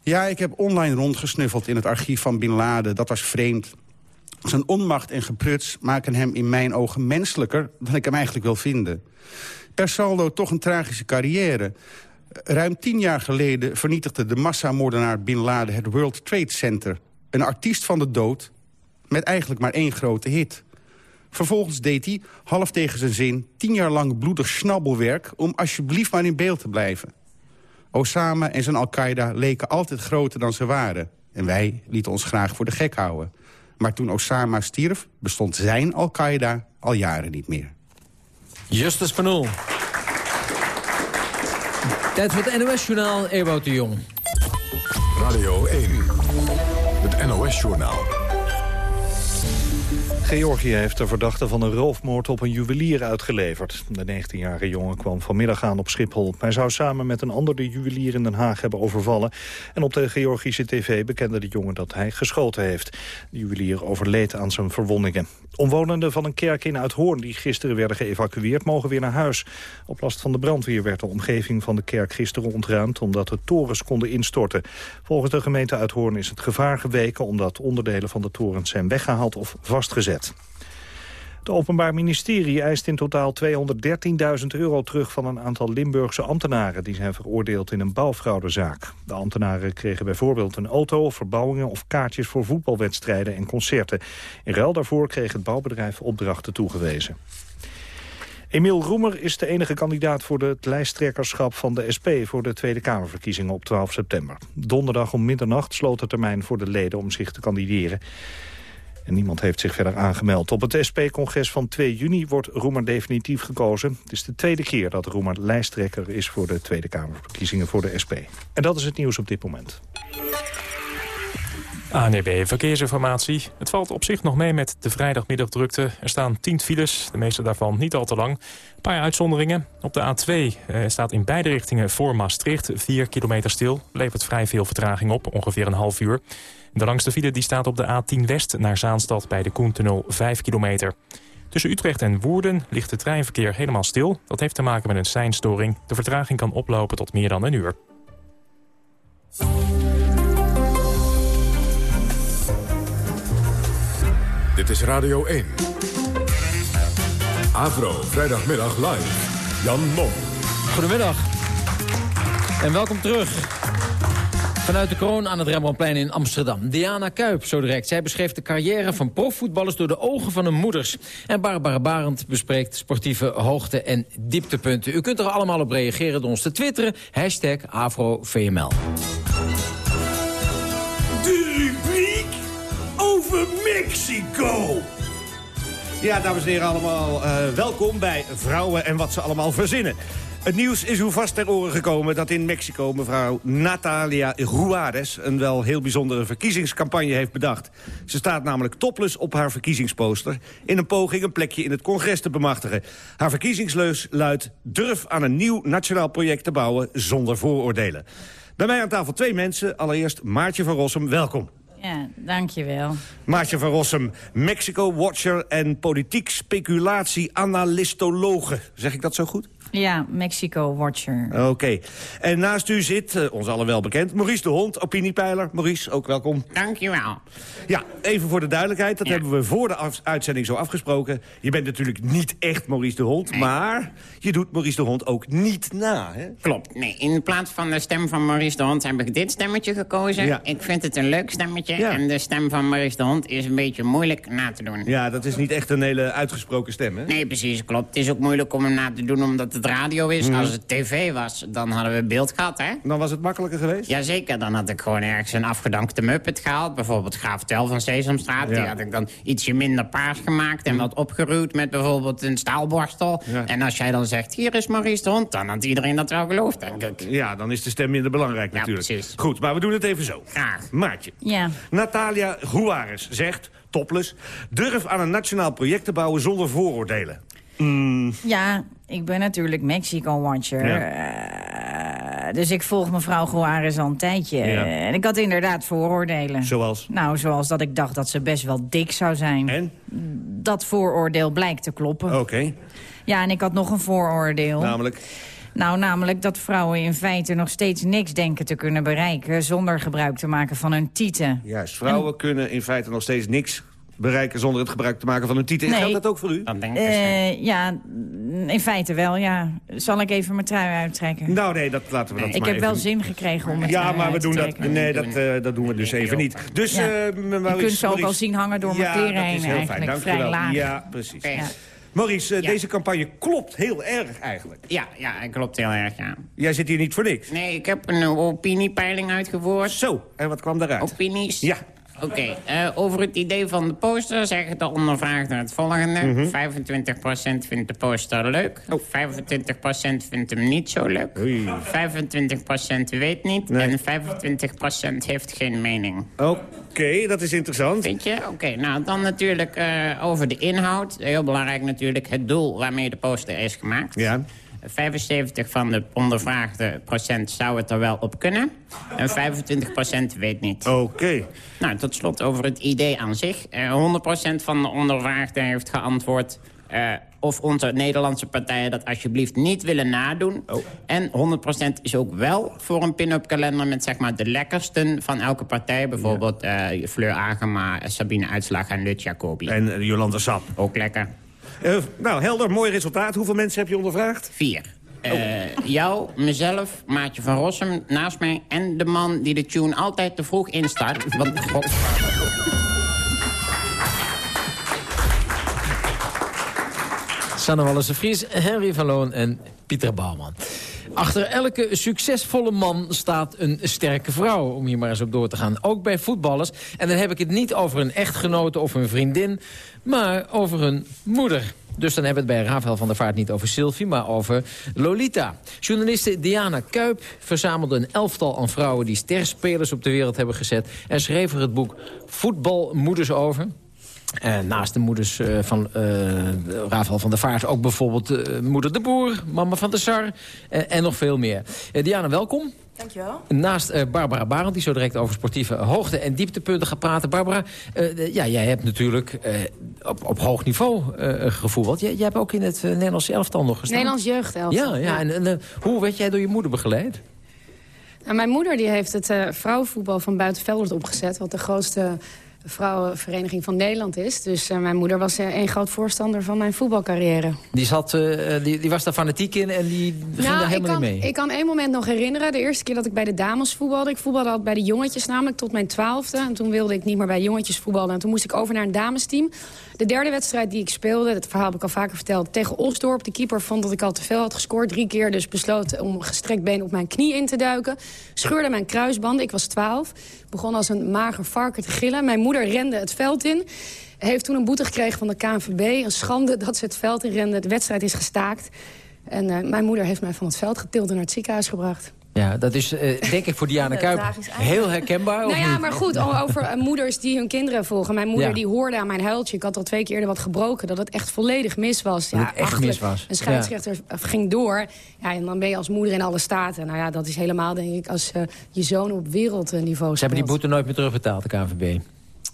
Ja, ik heb online rondgesnuffeld in het archief van Bin Laden. Dat was vreemd. Zijn onmacht en gepruts maken hem in mijn ogen menselijker... dan ik hem eigenlijk wil vinden. Per saldo toch een tragische carrière. Ruim tien jaar geleden vernietigde de massamoordenaar Bin Laden het World Trade Center. Een artiest van de dood, met eigenlijk maar één grote hit. Vervolgens deed hij, half tegen zijn zin, tien jaar lang bloedig snabbelwerk... om alsjeblieft maar in beeld te blijven. Osama en zijn Al-Qaeda leken altijd groter dan ze waren. En wij lieten ons graag voor de gek houden. Maar toen Osama stierf, bestond zijn Al-Qaeda al jaren niet meer. Justus van Oel. Tijd voor het NOS-journaal Ewout de Jong. Radio 1, het NOS-journaal. Georgië heeft de verdachte van een roofmoord op een juwelier uitgeleverd. De 19-jarige jongen kwam vanmiddag aan op Schiphol. Hij zou samen met een ander de juwelier in Den Haag hebben overvallen. En op de Georgische tv bekende de jongen dat hij geschoten heeft. De juwelier overleed aan zijn verwondingen. Omwonenden van een kerk in Uithoorn die gisteren werden geëvacueerd... mogen weer naar huis. Op last van de brandweer werd de omgeving van de kerk gisteren ontruimd... omdat de torens konden instorten. Volgens de gemeente Uithoorn is het gevaar geweken... omdat onderdelen van de torens zijn weggehaald of vastgezet. Het Openbaar Ministerie eist in totaal 213.000 euro terug van een aantal Limburgse ambtenaren die zijn veroordeeld in een bouwfraudezaak. De ambtenaren kregen bijvoorbeeld een auto, verbouwingen of kaartjes voor voetbalwedstrijden en concerten. In ruil daarvoor kreeg het bouwbedrijf opdrachten toegewezen. Emiel Roemer is de enige kandidaat voor het lijsttrekkerschap van de SP... voor de Tweede Kamerverkiezingen op 12 september. Donderdag om middernacht sloot de termijn voor de leden om zich te kandideren. En niemand heeft zich verder aangemeld. Op het SP-congres van 2 juni wordt Roemer definitief gekozen. Het is de tweede keer dat Roemer lijsttrekker is voor de Tweede Kamerverkiezingen voor de SP. En dat is het nieuws op dit moment. ANEB Verkeersinformatie. Het valt op zich nog mee met de vrijdagmiddagdrukte. Er staan 10 files, de meeste daarvan niet al te lang. Een paar uitzonderingen. Op de A2 eh, staat in beide richtingen voor Maastricht 4 kilometer stil. Levert vrij veel vertraging op, ongeveer een half uur. De langste file die staat op de A10 West naar Zaanstad bij de Koentunnel 5 kilometer. Tussen Utrecht en Woerden ligt het treinverkeer helemaal stil. Dat heeft te maken met een seinstoring. De vertraging kan oplopen tot meer dan een uur. Dit is Radio 1. Avro, vrijdagmiddag live. Jan Mom. Goedemiddag. En welkom terug. Vanuit de kroon aan het Rembrandtplein in Amsterdam. Diana Kuip, zo direct. Zij beschreef de carrière van profvoetballers door de ogen van hun moeders. En Barbara Barend bespreekt sportieve hoogte- en dieptepunten. U kunt er allemaal op reageren door ons te twitteren. Hashtag AfroVML. Mexico. Ja, dames en heren allemaal, eh, welkom bij Vrouwen en wat ze allemaal verzinnen. Het nieuws is hoe vast ter oren gekomen dat in Mexico mevrouw Natalia Juarez... een wel heel bijzondere verkiezingscampagne heeft bedacht. Ze staat namelijk topless op haar verkiezingsposter... in een poging een plekje in het congres te bemachtigen. Haar verkiezingsleus luidt... durf aan een nieuw nationaal project te bouwen zonder vooroordelen. Bij mij aan tafel twee mensen. Allereerst Maartje van Rossum, welkom. Ja, dankjewel. Maartje van Rossum, Mexico-watcher en politiek speculatie-analystologe. Zeg ik dat zo goed? Ja, Mexico Watcher. Oké. En naast u zit, uh, ons allen wel bekend, Maurice de Hond, opiniepeiler. Maurice, ook welkom. Dankjewel. Ja, even voor de duidelijkheid, dat hebben we voor de uitzending zo afgesproken. Je bent natuurlijk niet echt Maurice de Hond, maar je doet Maurice de Hond ook niet na, hè? Klopt. Nee, in plaats van de stem van Maurice de Hond heb ik dit stemmetje gekozen. Ja. Ik vind het een leuk stemmetje. En de stem van Maurice de Hond is een beetje moeilijk na te doen. Ja, dat is niet echt een hele uitgesproken stem, hè? Nee, precies, klopt. Het is ook moeilijk om hem na te doen omdat het radio is. Mhm. Als het tv was, dan hadden we beeld gehad, hè? Dan was het makkelijker geweest? Jazeker, dan had ik gewoon ergens een afgedankte Muppet gehaald. Bijvoorbeeld Graaf Tel van Sesamstraat. Die Ja. had ik dan ietsje minder paars gemaakt en wat opgeruwd met bijvoorbeeld een staalborstel. Ja. En als jij dan zegt, hier is Maurice de Hond, dan had iedereen dat wel geloofd, denk ik. Ja, dan is de stem minder belangrijk natuurlijk. precies. Goed, maar we doen het even zo. Graag. Maartje. Ja. Natalia Juarez zegt, topless... durf aan een nationaal project te bouwen zonder vooroordelen. Mm, Ja, ik ben natuurlijk Mexico Watcher. Eh, dus ik volg mevrouw Juarez al een tijdje. Ja. En ik had inderdaad vooroordelen. Zoals? Nou, zoals dat ik dacht dat ze best wel dik zou zijn. En? Dat vooroordeel blijkt te kloppen. Oké, Ja, en ik had nog een vooroordeel. namelijk... Nou, namelijk dat vrouwen in feite nog steeds niks denken te kunnen bereiken... zonder gebruik te maken van hun tieten. Juist, vrouwen kunnen in feite nog steeds niks bereiken zonder het gebruik te maken van een titel. Nee. Geldt dat ook voor u? Eh, ja, in feite wel, ja. Zal ik even mijn trui uittrekken? Nou nee, dat laten we dat ik maar heb wel zin gekregen om mijn Ja, trui maar we uit te doen dat, nee, dat, eh, dat doen we dus even niet. Dus, Ja. eh, Je kunt ze ook al zien hangen door mijn Ja, kleren dat heen is heel fijn. eigenlijk. Dank Vrij laag. Ja, precies. Ja. Maurice, eh, deze campagne klopt heel erg eigenlijk. Ja, ja, klopt heel erg, ja. Jij zit hier niet voor niks. Nee, ik heb een eh, opiniepeiling uitgevoerd. Zo, en wat kwam daaruit? Opinies? Ja. Oké, eh, over het idee van de poster zeggen de ondervraagden het volgende. Mhm. 25% vindt de poster leuk. 25% vindt hem niet zo leuk. 25% weet niet. En 25% heeft geen mening. Oké, dat is interessant. Vind je? Oké, nou dan natuurlijk eh, over de inhoud. Heel belangrijk natuurlijk het doel waarmee de poster is gemaakt. Ja. 75 van de ondervraagde procent zou het er wel op kunnen. En 25 procent weet niet. Oké. Nou, tot slot over het idee aan zich. Eh 100 procent van de ondervraagden heeft geantwoord... eh, of onze Nederlandse partijen dat alsjeblieft niet willen nadoen. En 100% is ook wel voor een pin-up kalender... met zeg maar de lekkersten van elke partij. Bijvoorbeeld eh, Fleur Agema, Sabine Uitslag en Lut Jacobi. En Jolanda Sap. Ook lekker. Uh, nou, helder, mooi resultaat. Hoeveel mensen heb je ondervraagd? Vier. Uh, jou, mezelf, Maatje van Rossum naast mij... en de man die de tune altijd te vroeg instart. Want, god... Sanne Wallis de Vries, Henry van Loon en Pieter Bouwman. Achter elke succesvolle man staat een sterke vrouw, om hier maar eens op door te gaan. Ook bij voetballers. En dan heb ik het niet over een echtgenote of een vriendin, maar over een moeder. Dus dan hebben we het bij Rafael van der Vaart niet over Sylvie, maar over Lolita. Journaliste Diana Kuip verzamelde een elftal aan vrouwen... die sterspelers op de wereld hebben gezet... en schreef er het boek Voetbalmoeders over... Uh, naast de moeders uh, van uh, Rafael van der Vaart ook bijvoorbeeld moeder de Boer, mama van de Sar en nog veel meer. Diana, welkom. Dankjewel. Naast Barbara Barend, die zo direct over sportieve hoogte- en dieptepunten gaat praten. Barbara, ja, jij hebt natuurlijk op, op hoog niveau gevoetbald. Jij, jij hebt ook in het Nederlandse elftal nog gestaan. Nederlands jeugdelftal. Ja, ja, en, en hoe werd jij door je moeder begeleid? Nou, mijn moeder die heeft het vrouwenvoetbal van Buitenveldert opgezet. Wat de grootste vrouwenvereniging van Nederland is. Dus uh, mijn moeder was uh, een groot voorstander van mijn voetbalcarrière. Die, zat, uh, die, die was daar fanatiek in en die ging nou, daar helemaal kan, niet mee? Ik kan één moment nog herinneren. De eerste keer dat ik bij de dames voetbalde. Ik voetbalde altijd bij de jongetjes namelijk tot mijn twaalfde. En toen wilde ik niet meer bij jongetjes voetballen. En toen moest ik over naar een damesteam. De derde wedstrijd die ik speelde, dat verhaal heb ik al vaker verteld... tegen Osdorp. De keeper vond dat ik al te veel had gescoord. Drie keer dus besloot om gestrekt been op mijn knie in te duiken. Scheurde mijn kruisbanden. Ik was twaalf. Begon als een mager varken te gillen. Mijn moeder rende het veld in. Heeft toen een boete gekregen van de KNVB. Een schande dat ze het veld in rende. De wedstrijd is gestaakt. En uh, mijn moeder heeft mij van het veld getild en naar het ziekenhuis gebracht. Ja, dat is uh, denk ik voor Diana Kuip heel herkenbaar. Nou ja, niet? maar goed, over uh, moeders die hun kinderen volgen. Mijn moeder ja. die hoorde aan mijn huiltje, ik had al twee keer eerder wat gebroken... dat het echt volledig mis was. Dat ja, echt mis was. Een scheidsrechter ja. ging door. Ja, en dan ben je als moeder in alle staten. Nou ja, dat is helemaal, denk ik, als uh, je zoon op wereldniveau Ze hebben die boete nooit meer terugbetaald, de KNVB.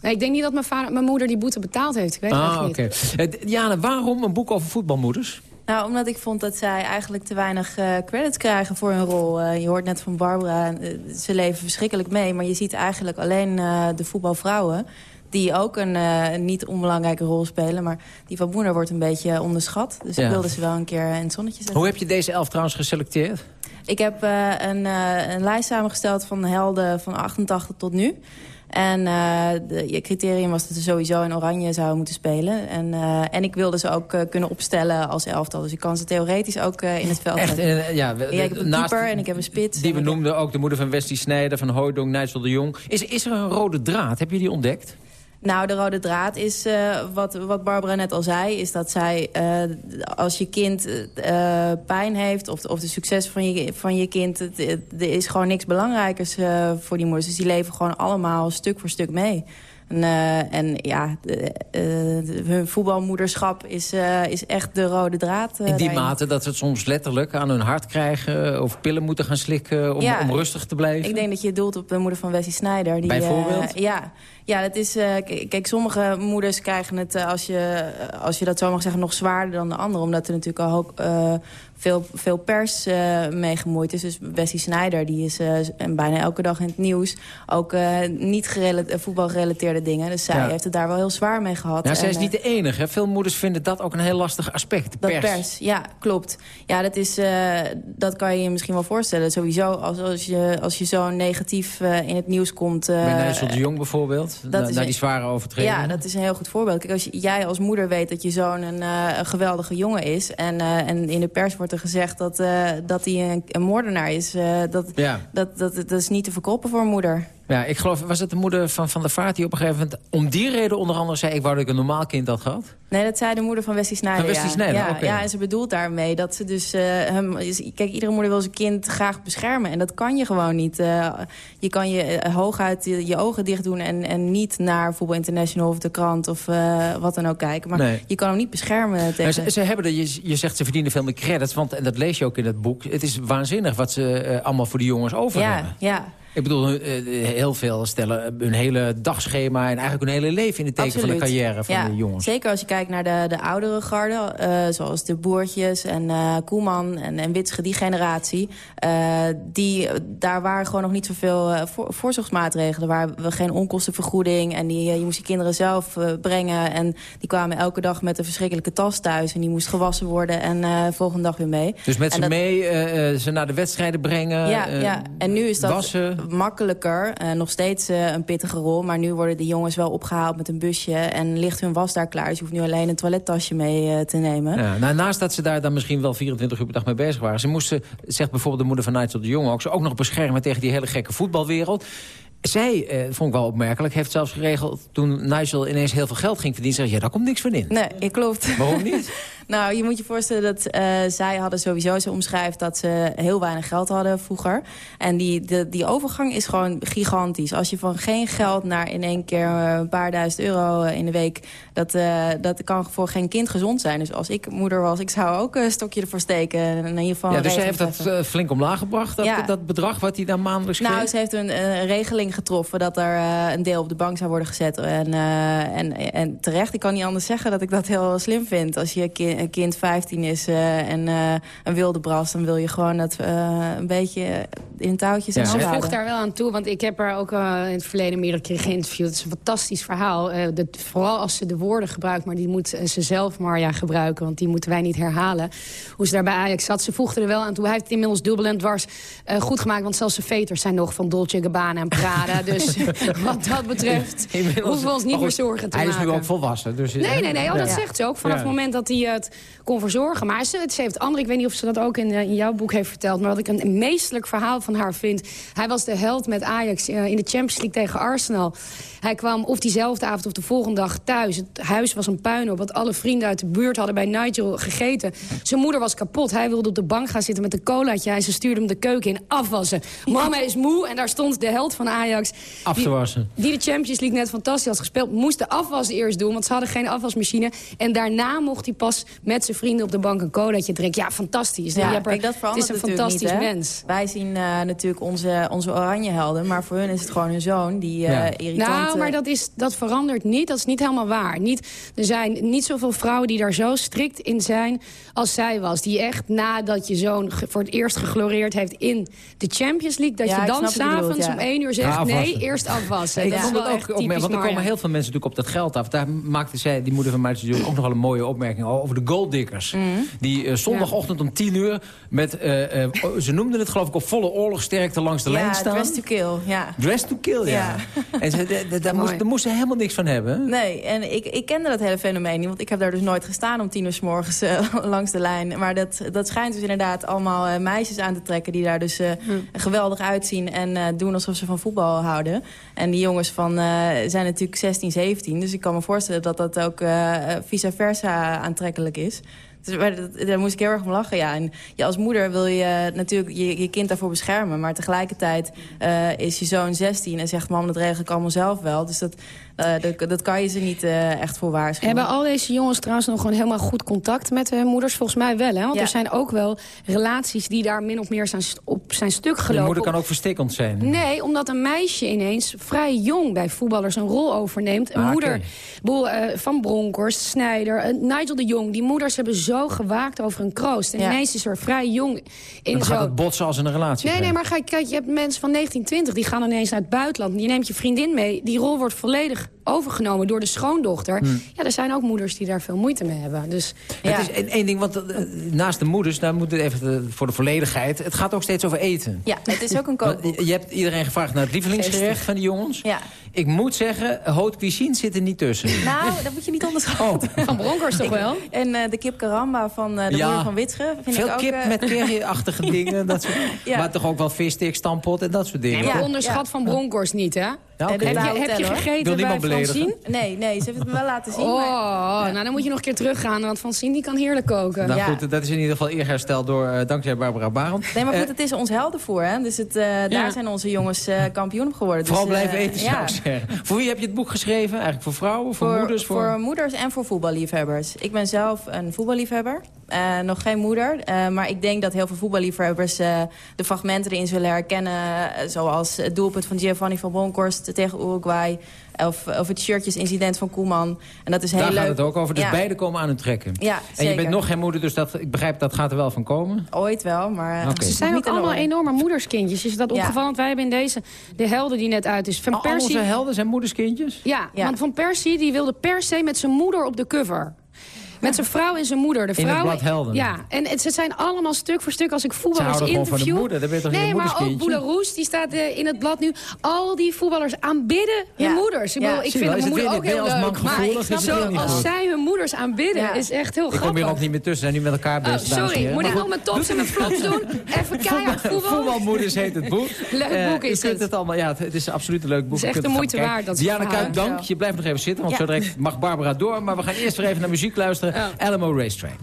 Nee, ik denk niet dat mijn, vader, mijn moeder die boete betaald heeft. Ik weet ah, het okay. niet. Uh, Diana, waarom een boek over voetbalmoeders? Nou, omdat ik vond dat zij eigenlijk te weinig uh, credits krijgen voor hun rol. Uh, je hoort net van Barbara, uh, ze leven verschrikkelijk mee. Maar je ziet eigenlijk alleen de voetbalvrouwen... die ook een, niet onbelangrijke rol spelen. Maar die van moeder wordt een beetje onderschat. Dus ja. ik wilde ze wel een keer in het zonnetje zetten. Hoe heb je deze elf trouwens geselecteerd? Ik heb een, een lijst samengesteld van helden van 88 tot nu... En uh, de criterium was dat ze sowieso in oranje zouden moeten spelen. En, uh, en ik wilde ze ook uh, kunnen opstellen als elftal. Dus ik kan ze theoretisch ook in het veld Echt, ja, ja, ik heb een keeper en ik heb een spits. Die we noemden ook de moeder van Wesley Snijder, van Hooydonk, Nijssel de Jong. Is, is er een rode draad? Heb je die ontdekt? Nou, de rode draad is, uh, wat, wat Barbara net al zei... is dat zij, uh, als je kind uh, pijn heeft... of, of de succes van je, van je kind... Er is gewoon niks belangrijkers voor die moeders. Dus die leven gewoon allemaal stuk voor stuk mee. En, en ja, de, de, hun voetbalmoederschap is, is echt de rode draad. In die daarin. mate dat ze het soms letterlijk aan hun hart krijgen... of pillen moeten gaan slikken om, ja, om rustig te blijven? Ik denk dat je doelt op de moeder van Wesley Snijder. Die, Bijvoorbeeld? ja, Ja, het is, uh, kijk, sommige moeders krijgen het, uh, als, je, als je dat zo mag zeggen, nog zwaarder dan de andere. Omdat er natuurlijk al ook uh, veel, veel pers uh, mee gemoeid is. Dus Bessie Snijder, die is uh, bijna elke dag in het nieuws. Ook uh, niet voetbalgerelateerde dingen. Dus zij ja. heeft het daar wel heel zwaar mee gehad. Ja, zij is niet de enige. Hè? Veel moeders vinden dat ook een heel lastig aspect. De dat pers. pers. ja, klopt. Ja, dat, is, dat kan je je misschien wel voorstellen. Sowieso, als, als je, als je zo negatief in het nieuws komt... Met Nijssel de Jong bijvoorbeeld, na, na die zware overtreding. Ja, dat is een heel goed voorbeeld. Kijk, als jij als moeder weet dat je zoon een, een geweldige jongen is... En, en in de pers wordt er gezegd dat, uh, dat hij een, een, moordenaar is. Uh, dat, ja. dat, dat, dat is niet te verkopen voor een moeder. Ja, ik geloof, was het de moeder van Van der Vaart die op een gegeven moment... om die reden onder andere zei, ik wou dat ik een normaal kind had gehad? Nee, dat zei de moeder van. Van Wesley Sneijder, ja. Okay. ja, en ze bedoelt daarmee dat ze dus... Uh, hem, kijk, iedere moeder wil zijn kind graag beschermen. En dat kan je gewoon niet. Uh, je kan je uh, hooguit je, je, ogen dicht doen... En, en niet naar Voetbal International of de krant of wat dan ook kijken. Maar nee. je kan hem niet beschermen tegen... Ze, ze, hebben er, je, je zegt ze verdienen veel meer credits. Want, en dat lees je ook in het boek. Het is waanzinnig wat ze allemaal voor die jongens over ja, hebben. Ja, ik bedoel, heel veel stellen hun hele dagschema... en eigenlijk hun hele leven in het teken Absoluut. van de carrière van ja, de jongens. Zeker als je kijkt naar de, de oudere garde... Uh, zoals de Boertjes en uh, Koeman en, en Witsche, die generatie... Uh, die, daar waren gewoon nog niet zoveel voor, voorzorgsmaatregelen. Waar we geen onkostenvergoeding... en die, je moest je kinderen zelf brengen... en die kwamen elke dag met een verschrikkelijke tas thuis... en die moest gewassen worden en volgende dag weer mee. Dus met en ze dat, mee, ze naar de wedstrijden brengen, ja, ja. en nu is dat wassen makkelijker. Uh, nog steeds uh, een pittige rol. Maar nu worden de jongens wel opgehaald met een busje. En ligt hun was daar klaar. Dus je hoeft nu alleen een toilettasje mee uh, te nemen. Ja, nou, naast dat ze daar dan misschien wel 24 uur per dag mee bezig waren. Ze moesten, zegt bijvoorbeeld de moeder van Nigel de Jong ook... ze ook nog beschermen tegen die hele gekke voetbalwereld. Zij, eh, vond ik wel opmerkelijk, heeft zelfs geregeld... toen Nigel ineens heel veel geld ging verdienen... zei ja, daar komt niks van in. Nee, klopt. Waarom niet? nou, je moet je voorstellen dat uh, zij hadden sowieso... ze omschrijft dat ze heel weinig geld hadden vroeger. En die, de, die overgang is gewoon gigantisch. Als je van geen geld naar in één keer een paar duizend euro in de week... dat, uh, dat kan voor geen kind gezond zijn. Dus als ik moeder was, ik zou ook een stokje ervoor steken. En in ieder geval ja, dus zij heeft dat uh, flink omlaag gebracht, dat, ja. dat bedrag wat hij dan maandelijks kreeg? Nou, ze heeft een, een regeling getroffen dat er een deel op de bank zou worden gezet. En, en, en terecht, ik kan niet anders zeggen dat ik dat heel slim vind. Als je kind, een kind 15 is uh, en een wilde bras... dan wil je gewoon dat een beetje in touwtjes ja. Ze voegt daar wel aan toe, want ik heb haar ook in het verleden meerdere keren geïnterviewd. Het is een fantastisch verhaal. De, vooral als ze de woorden gebruikt, maar die moet ze zelf Marja gebruiken... want die moeten wij niet herhalen. Hoe ze daar bij Ajax zat, ze voegde er wel aan toe. Hij heeft het inmiddels dubbel en dwars goed gemaakt... want zelfs de veters zijn nog van Dolce Gabbana en Prada. dus wat dat betreft hoeven we ons niet meer zorgen te hij maken. Hij is nu ook volwassen. Dus, nee, nee, nee, oh, dat ja. zegt ze ook. Vanaf ja. het moment dat hij kon verzorgen. Maar ze, ze heeft andere, ik weet niet of ze dat ook in, in jouw boek heeft verteld... maar wat ik een meestelijk verhaal van haar vind... hij was de held met Ajax uh, in de Champions League tegen Arsenal. Hij kwam of diezelfde avond of de volgende dag thuis. Het huis was een puinhoop, want alle vrienden uit de buurt hadden bij Nigel gegeten. Zijn moeder was kapot. Hij wilde op de bank gaan zitten met een colaatje. En ze stuurde hem de keuken in afwassen. Mama is moe en daar stond de held van Ajax... Af te wassen. Die, die de Champions League net fantastisch had gespeeld... moest de afwas eerst doen, want ze hadden geen afwasmachine. En daarna mocht hij pas met zijn vrienden op de bank een colaatje drinken. Ja, fantastisch. Ja, kijk, dat het is een fantastisch niet, mens. Wij zien uh, natuurlijk onze, onze oranje helden... maar voor hun is het gewoon hun zoon die uh, ja. irritant... Nou, maar dat, is, dat verandert niet. Dat is niet helemaal waar. Niet, er zijn niet zoveel vrouwen die daar zo strikt in zijn als zij was. Die echt nadat je zoon voor het eerst gegloreerd heeft in de Champions League... dat ja, je dan s'avonds ja. om één uur zegt... nee, eerst afwassen. Ik dat vond is het wel ook echt want er Marja. komen heel veel mensen natuurlijk op dat geld af. Daar maakte zij, die moeder van mij natuurlijk ook nog wel een mooie opmerking over de goaldiggers. Mm. Die uh, zondagochtend om tien uur met, uh, uh, ze noemden het geloof ik op volle oorlogsterkte langs de ja, lijn staan. dress to kill, ja. Dress to kill, ja. Ja. En ze, de, de, daar, moest, daar moest ze helemaal niks van hebben. Nee, en ik, ik kende dat hele fenomeen niet, want ik heb daar dus nooit gestaan om tien uur s morgens langs de lijn. Maar dat, dat schijnt dus inderdaad allemaal meisjes aan te trekken die daar dus Hm. geweldig uitzien en doen alsof ze van voetbal houden. En die jongens van, zijn natuurlijk 16, 17, dus ik kan me voorstellen dat dat ook vice versa aantrekkelijk is. Dus, dat- daar moest ik heel erg om lachen, ja. En ja, als moeder wil je natuurlijk je, je kind daarvoor beschermen. Maar tegelijkertijd eh, is je zoon 16 en zegt... mam, dat regel ik allemaal zelf wel. Dus dat, dat, dat kan je ze niet eh, echt voor waarschuwen. Hebben al deze jongens trouwens nog gewoon helemaal goed contact met hun moeders? Volgens mij wel, hè? Want Ja. er zijn ook wel relaties die daar min of meer zijn, op zijn stuk Je gelopen. moeder kan ook verstikkend zijn. Nee, omdat een meisje ineens vrij jong bij voetballers een rol overneemt. Een Ah, moeder, eh, Van Bronckhorst, Snijder, eh, Nigel de Jong... die moeders hebben zo gewaakt over een kroost. En Ja. ineens is er vrij jong En in dan zo... gaat het botsen als in een relatie. Nee, nee, maar kijk, kijk, je hebt mensen van 1920 die gaan ineens naar het buitenland. Je neemt je vriendin mee. Die rol wordt volledig overgenomen door de schoondochter. Hmm. Ja, er zijn ook moeders die daar veel moeite mee hebben. Dus, ja. Het is één- ding, want eh, naast de moeders, daar moet het even eh, voor de volledigheid... het gaat ook steeds over eten. Ja, het is ook een Want kookboek. Je hebt iedereen gevraagd naar het lievelingsgerecht van die jongens. Ja. Ik moet zeggen, haute cuisine zit er niet tussen. Nou, dat moet je niet onderschatten. Van Bronckhorst toch Ik- wel? En eh, de kip caramba van eh, de Ja. moeder van Witsche. Vind Veel ik ook, kip eh, met curry-achtige dingen. Dat soort, Ja. Maar toch ook wel visstick, stampot en dat soort dingen. Nee, maar onderschat van Bronckhorst niet, hè? Ja, Heb je, heb je gegeten bij. Francine? Nee, nee, ze heeft het me wel laten zien. Oh, maar- nou dan moet je nog een keer teruggaan, want Francine die kan heerlijk koken. Nou Ja. goed, dat is in ieder geval eerhersteld door, eh, dankzij Barbara Barend. Nee, maar goed, het is ons heldenvoer, hè. Dus het, eh, daar zijn onze jongens eh, kampioen op geworden. Vooral dus, eh, blijven eten, ja. ik zeggen. Voor wie heb je het boek geschreven? Eigenlijk voor vrouwen, voor, Voor, moeders? voor... moeders en voor voetballiefhebbers. Ik ben zelf een voetballiefhebber. Eh, nog geen moeder. Eh, maar ik denk dat heel veel voetballiefhebbers eh, de fragmenten erin zullen herkennen. zoals het doelpunt van Giovanni van Bronckhorst tegen Uruguay. Of, of het shirtjesincident van Koeman. En dat is heel Daar leuk. gaat het ook over. Dus Ja. beide komen aan hun trekken. Ja, En je bent nog geen moeder, dus dat, ik begrijp dat gaat er wel van komen. Ooit wel, maar... eh. Ze zijn ook allemaal enorme moederskindjes. Is dat Ja. opgevallen? Want wij hebben in deze de helden die net uit is. Van Al, al Persie. onze helden zijn moederskindjes? Ja, Ja. want Van Persie die wilde per se met zijn moeder op de cover. Met zijn vrouw en zijn moeder. De In het vrouw, blad Helden. Ja, en het, ze zijn allemaal stuk voor stuk. Als ik voetballers interview... moeder, dan ben je toch nee, maar ook? Boeleroes, die staat eh, in het blad nu. Al die voetballers aanbidden hun moeders. Ik, Ja. bedoel, ik vind wel, mijn het moeder ook heel leuk. Maar ik snap het zo, als goed. zij hun moeders aanbidden, Ja. is echt heel Ik kom grappig. hier ook niet meer tussen. Zijn nu met elkaar Oh, bezig, en sorry, moet ik nog mijn tops en mijn flops doen? Even keihard voetbal? Voetbalmoeders heet het boek. Leuk Eh, boek is het. het allemaal, ja, het, het is absoluut een leuk boek. Het is echt de het gaan moeite waard, Diana. Kuip, dank. Je blijft nog even zitten, want zo direct mag Barbara door. Maar we gaan eerst weer even naar muziek luisteren. Alamo Racetrack.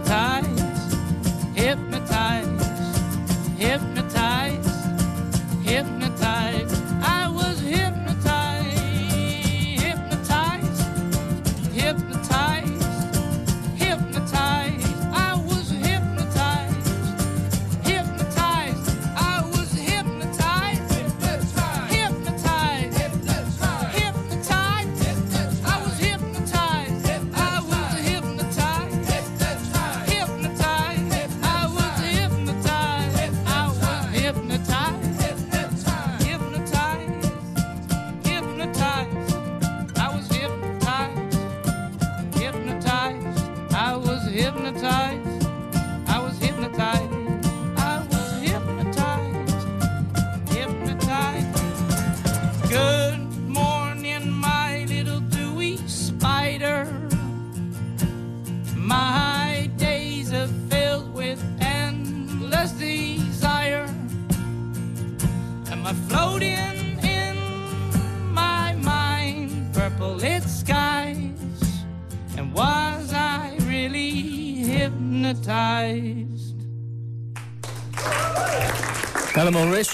Hypnotized,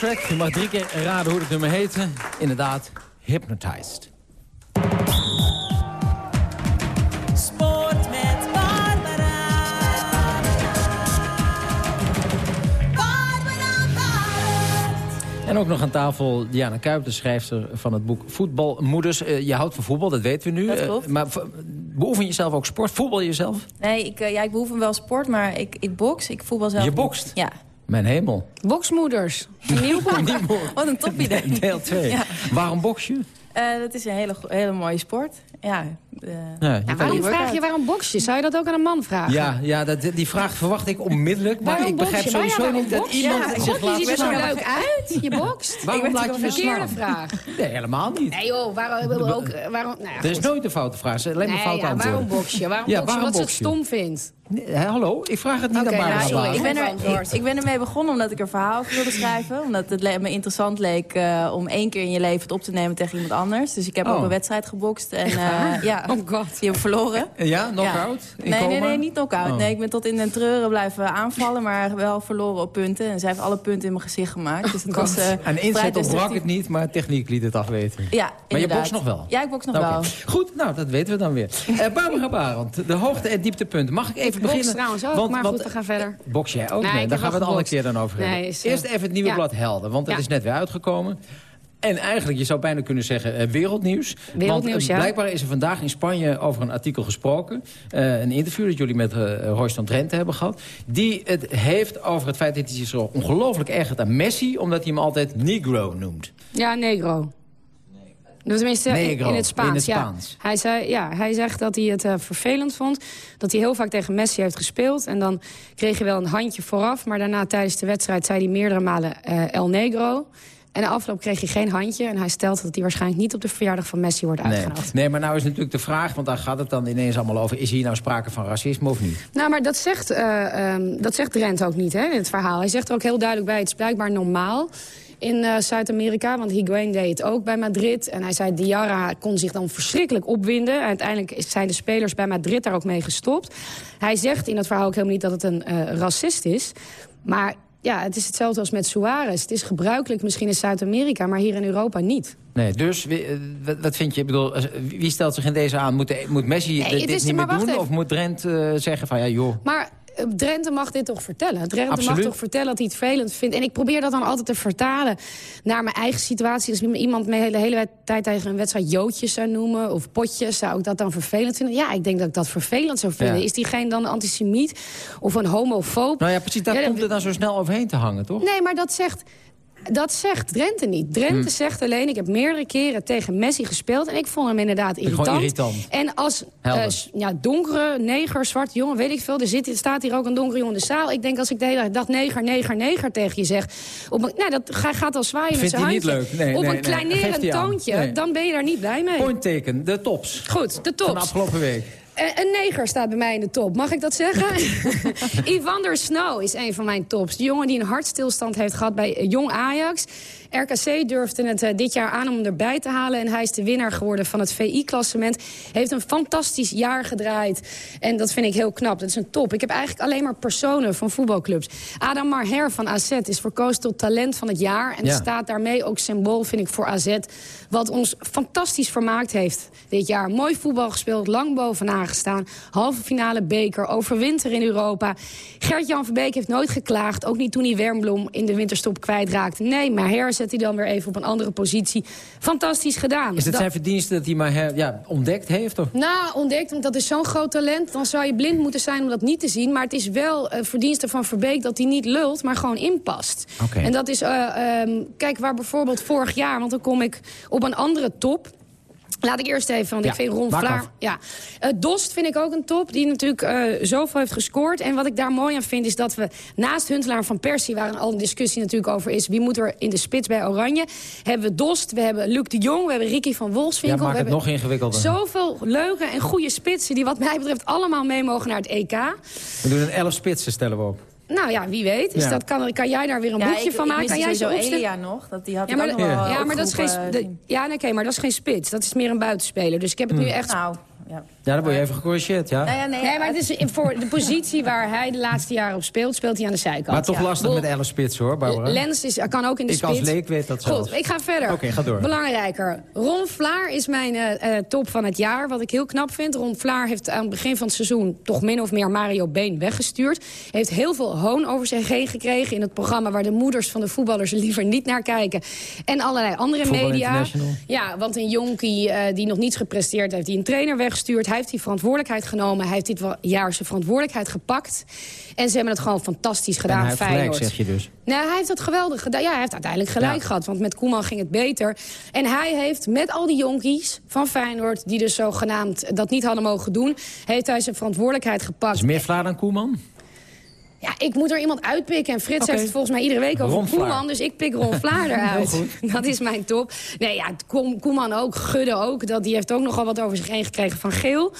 Racetrack. Je mag drie keer raden hoe het nummer heette. Inderdaad, Hypnotized. Sport met Barbara. En ook nog aan tafel Diana Kuip, de schrijfster van het boek Voetbalmoeders. Uh, je houdt van voetbal, dat weten we nu. Dat klopt. Uh, maar beoefen je zelf ook sport? Voetbal je zelf? Nee, ik, uh, ja, ik beoefen wel sport, maar ik, ik box. Ik voetbal zelf Je bokst? Ja. Mijn hemel. Boksmoeders. Een nieuw boek. Wat een topidee. Deel 2. Ja. Waarom boks je? Uh, dat is een hele, hele mooie sport. Ja, uh, Ja, Ja, waarom vraag je waarom boks je? Zou je dat ook aan een man vragen? Ja, ja dat, die vraag verwacht ik onmiddellijk. Maar Waarom ik begrijp ja, sowieso niet dat iemand Ja, zich laat Je ziet er zo leuk uit. Je bokst. Waarom laat je het een verkeerde vraag. Nee, helemaal niet. Nee joh, waarom, ook, waarom, nou ja, Er is nooit een foute vraag. Alleen maar foute ja, antwoorden. waarom boks je? Waarom Ja, boks je? Omdat ze het stom vindt. Nee, hallo, ik vraag het niet aan Barbara nou. Ik ben, er, ik, ik ben ermee begonnen omdat ik een verhaal over wilde schrijven. Omdat het me interessant leek eh, om één keer in je leven het op te nemen tegen iemand anders. Dus ik heb Oh. ook een wedstrijd gebokst. En, eh, ja, Oh god. die heb ik verloren. Ja, knock-out? Nee, nee, nee, niet knock-out. Oh. Nee, ik ben tot in den treuren blijven aanvallen, maar wel verloren op punten. En zij heeft alle punten in mijn gezicht gemaakt. Dus het was eh, Aan vrij inzet ontbrak het niet, maar techniek liet het afweten. Ja, Maar je bokst nog wel? Ja, ik boks nog wel. Goed, nou, dat weten we dan weer. Eh Barbara Barend, de hoogte- en dieptepunten. Mag ik even Ik beginnen? trouwens ook, Want- maar want- goed, we gaan verder. Boks jij ook? Nee, daar gaan we het alle gebokst. keer dan over hebben. Nee, is, Eerst eh, even het nieuwe ja. blad Helden, want het Ja. is net weer uitgekomen. En eigenlijk, je zou bijna kunnen zeggen, eh, wereldnieuws. Wereldnieuws, Want, eh, ja. Blijkbaar is er vandaag in Spanje over een artikel gesproken. Eh, een interview dat jullie met uh, Royston Drenthe hebben gehad. Die het heeft over het feit dat hij zich zo ongelooflijk ergert aan Messi... omdat hij hem altijd Negro noemt. Ja, negro. Tenminste, in- Negro, in het Spaans. in het ja. Spaans. Hij, zei, ja, hij zegt dat hij het vervelend vond. Dat hij heel vaak tegen Messi heeft gespeeld. En dan kreeg hij wel een handje vooraf. Maar daarna tijdens de wedstrijd zei hij meerdere malen El Negro. En de afloop kreeg hij geen handje. En hij stelt dat hij waarschijnlijk niet op de verjaardag van Messi wordt uitgenodigd. nee, maar nou is natuurlijk de vraag, want daar gaat het dan ineens allemaal over... is hier nou sprake van racisme of niet? Nou, maar dat zegt, ehm, dat zegt Drent ook niet hè, in het verhaal. Hij zegt er ook heel duidelijk bij, het is blijkbaar normaal in eh, Zuid-Amerika. Want Higuain deed het ook bij Madrid. En hij zei, Diarra kon zich dan verschrikkelijk opwinden. Uiteindelijk is- zijn de spelers bij Madrid daar ook mee gestopt. Hij zegt in het verhaal ook helemaal niet dat het een eh, racist is. Maar ja, het is hetzelfde als met Suarez. Het is gebruikelijk misschien in Zuid-Amerika, maar hier in Europa niet. Nee, dus wie- eh, wat, vind je? Ik bedoel, wie stelt zich in deze aan? Moet, Messi Nee, dit, niet meer doen? even. Of moet Drent eh, zeggen van ja, joh... Maar Drenthe mag dit toch vertellen? Drenthe mag toch vertellen dat hij het vervelend vindt? En ik probeer dat dan altijd te vertalen naar mijn eigen situatie. Dus als iemand me de hele tijd tegen een wedstrijd joodjes zou noemen... of potjes, zou ik dat dan vervelend vinden? Ja, ik denk dat ik dat vervelend zou vinden. Ja. Is diegene dan een antisemiet of een homofoob? Nou ja, precies, daar Ja, dat- komt het dan zo snel overheen te hangen, toch? Nee, maar dat zegt... Dat zegt Drenthe niet. Drenthe Hm. zegt alleen, ik heb meerdere keren tegen Messi gespeeld... en ik vond hem inderdaad irritant. irritant. En als eh, ja, donkere, neger, zwarte jongen, weet ik veel... er zit, staat hier ook een donkere jongen in de zaal. Ik denk als ik de hele dag neger, neger, neger tegen je zeg... Op een, nou, dat, gaat al zwaaien met zijn hij niet handje. leuk? Nee, op nee, een kleinerend toontje, dan ben je daar niet blij mee. Pointteken, de tops. Goed, de Van de tops. afgelopen week. Eh, een neger staat bij mij in de top. Mag ik dat zeggen? Evander Snow is een van mijn tops. De jongen die een hartstilstand heeft gehad bij eh, Jong Ajax. RKC durfde het eh, dit jaar aan om hem erbij te halen. En hij is de winnaar geworden van het VI-klassement. Heeft een fantastisch jaar gedraaid. En dat vind ik heel knap. Dat is een top. Ik heb eigenlijk alleen maar personen van voetbalclubs. Adam Marher van AZ is verkozen tot talent van het jaar. En Ja. staat daarmee ook symbool, vind ik, voor AZ. Wat ons fantastisch vermaakt heeft dit jaar. Mooi voetbal gespeeld, lang bovenaan gestaan. Halve finale beker, overwinter in Europa. Gert-Jan Verbeek heeft nooit geklaagd. Ook niet toen hij Wernbloem in de winterstop kwijtraakte. Nee, maar her zet hij dan weer even op een andere positie. Fantastisch gedaan. Is het Dat- zijn verdienste dat hij maar her- ja, ontdekt heeft? Of? nou, ontdekt, want dat is zo'n groot talent. Dan zou je blind moeten zijn om dat niet te zien. Maar het is wel verdienste van Verbeek dat hij niet lult, maar gewoon inpast. En dat is, eh, ehm, kijk, waar bijvoorbeeld vorig jaar... want dan kom ik op een andere top... Laat ik eerst even, want Ja, ik vind Ron Vlaar... af. Ja. Eh, Dost vind ik ook een top, die natuurlijk eh, zoveel heeft gescoord. En wat ik daar mooi aan vind, is dat we naast Huntelaar Van Persie... waar al een discussie natuurlijk over is... wie moet er in de spits bij Oranje... hebben we Dost, we hebben Luc de Jong... we hebben Ricky van Wolfswinkel. Ja, maak we het hebben nog ingewikkelder. Zoveel leuke en goede spitsen... die wat mij betreft allemaal mee mogen naar het EK. We doen een elf spitsen, stellen we op. Nou ja, wie weet. Dus Ja. dat kan, kan jij daar weer een Ja, boekje ik- van ik maken? Kan jij opstellen? Elia nog, dat- die had ja, ik maar, ook nog wel ja, maar dat is geen... opgeroepen, de- ja, nee, oké, maar dat is geen spits. Dat is meer een buitenspeler. Dus ik heb het nu Hmm. echt... Nou, ja. Ja, dan word je even gecorrigeerd, ja. Nee, nee, maar het is in- voor de positie waar hij de laatste jaren op speelt... speelt hij aan de zijkant. Maar toch Ja. lastig met Elle Spits, hoor, Barbara. Lens is, kan ook in de Ik spits. als leek weet dat zelfs. Goed, ik ga verder. Oké, ga door. Belangrijker. Ron Vlaar is mijn eh, eh, top van het jaar. Wat ik heel knap vind. Ron Vlaar heeft aan het begin van het seizoen... toch min of meer Mario Been weggestuurd. Heeft heel veel hoon over zich heen gekregen... in het programma waar de moeders van de voetballers liever niet naar kijken. En allerlei andere Voetbal media. Ja, want een jonkie eh, die nog niets gepresteerd heeft... die een trainer weggestuurd. Hij heeft die verantwoordelijkheid genomen. Hij heeft dit jaar zijn verantwoordelijkheid gepakt. En ze hebben het gewoon fantastisch En gedaan. hij heeft gelijk, Feyenoord. zeg je dus. Nee, hij heeft dat geweldig gedaan. Ja, hij heeft uiteindelijk gelijk Ja. gehad. Want met Koeman ging het beter. En hij heeft met al die jonkies van Feyenoord... die dus zogenaamd dat niet hadden mogen doen... heeft hij zijn verantwoordelijkheid gepakt. Is meer Vlaar dan Koeman? Ja, ik moet er iemand uitpikken. En Frits heeft het volgens mij iedere week over. Koeman. Dus ik pik Ron Vlaar eruit. dat is mijn top. Nee, ja, Koem- Koeman ook. Gudde ook. Dat, die heeft ook nogal wat over zich heen gekregen van Geel.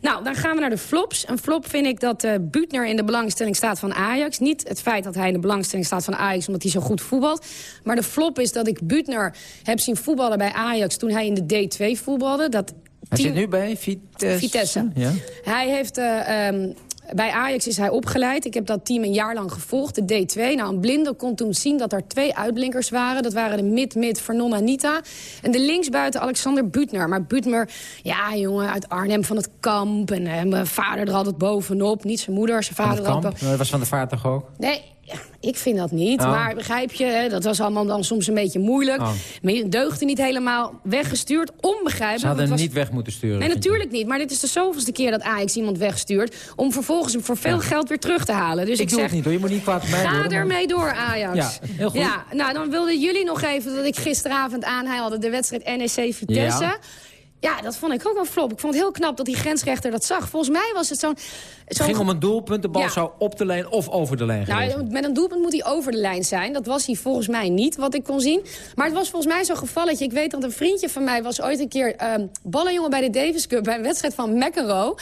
Nou, dan gaan we naar de flops. Een flop vind ik dat eh Buutner in de belangstelling staat van Ajax. Niet het feit dat hij in de belangstelling staat van Ajax... omdat hij zo goed voetbalt. Maar de flop is dat ik Buutner heb zien voetballen bij Ajax... toen hij in de D2 voetbalde. Dat Hij team- zit nu bij Vitesse. Vitesse. Ja. Hij heeft... eh, ehm, bij Ajax is hij opgeleid. Ik heb dat team een jaar lang gevolgd, de D2. Nou, een blinde kon toen zien dat er twee uitblinkers waren. Dat waren de mid-mid Vernon Anita. En de linksbuiten Alexander Butner. Maar Butner, ja, jongen, uit Arnhem van het kamp. En eh, mijn vader er altijd bovenop. Niet zijn moeder, zijn Van vader het er kamp. was van de vaart toch ook? Nee, ja, ik vind dat niet. Oh. Maar begrijp je, dat was allemaal dan soms een beetje moeilijk. Oh. Maar je deugde niet helemaal weggestuurd. Onbegrijpelijk. Ze hadden was- niet weg moeten sturen. Nee, natuurlijk niet. Maar dit is de zoveelste keer dat Ajax iemand wegstuurt... om vervolgens hem voor veel geld weer terug te halen. Dus ik, ik doe zeg, het niet hoor, je moet niet kwaad mij Ga ermee door, Ajax. Ja, heel goed. Ja, nou, dan wilden jullie nog even dat ik gisteravond aanhaalde... de wedstrijd NEC Vitesse. Ja. Ja. dat vond ik ook wel flop. Ik vond het heel knap dat die grensrechter dat zag. Volgens mij was het zo'n... Het ging om een doelpunt, de bal Ja. zou op de lijn of over de lijn geweest. nou, met een doelpunt moet hij over de lijn zijn. Dat was hij volgens mij niet, wat ik kon zien. Maar het was volgens mij zo'n gevalletje. Ik weet dat een vriendje van mij was ooit een keer ehm ballenjongen bij de Davis Cup... bij een wedstrijd van McEnroe.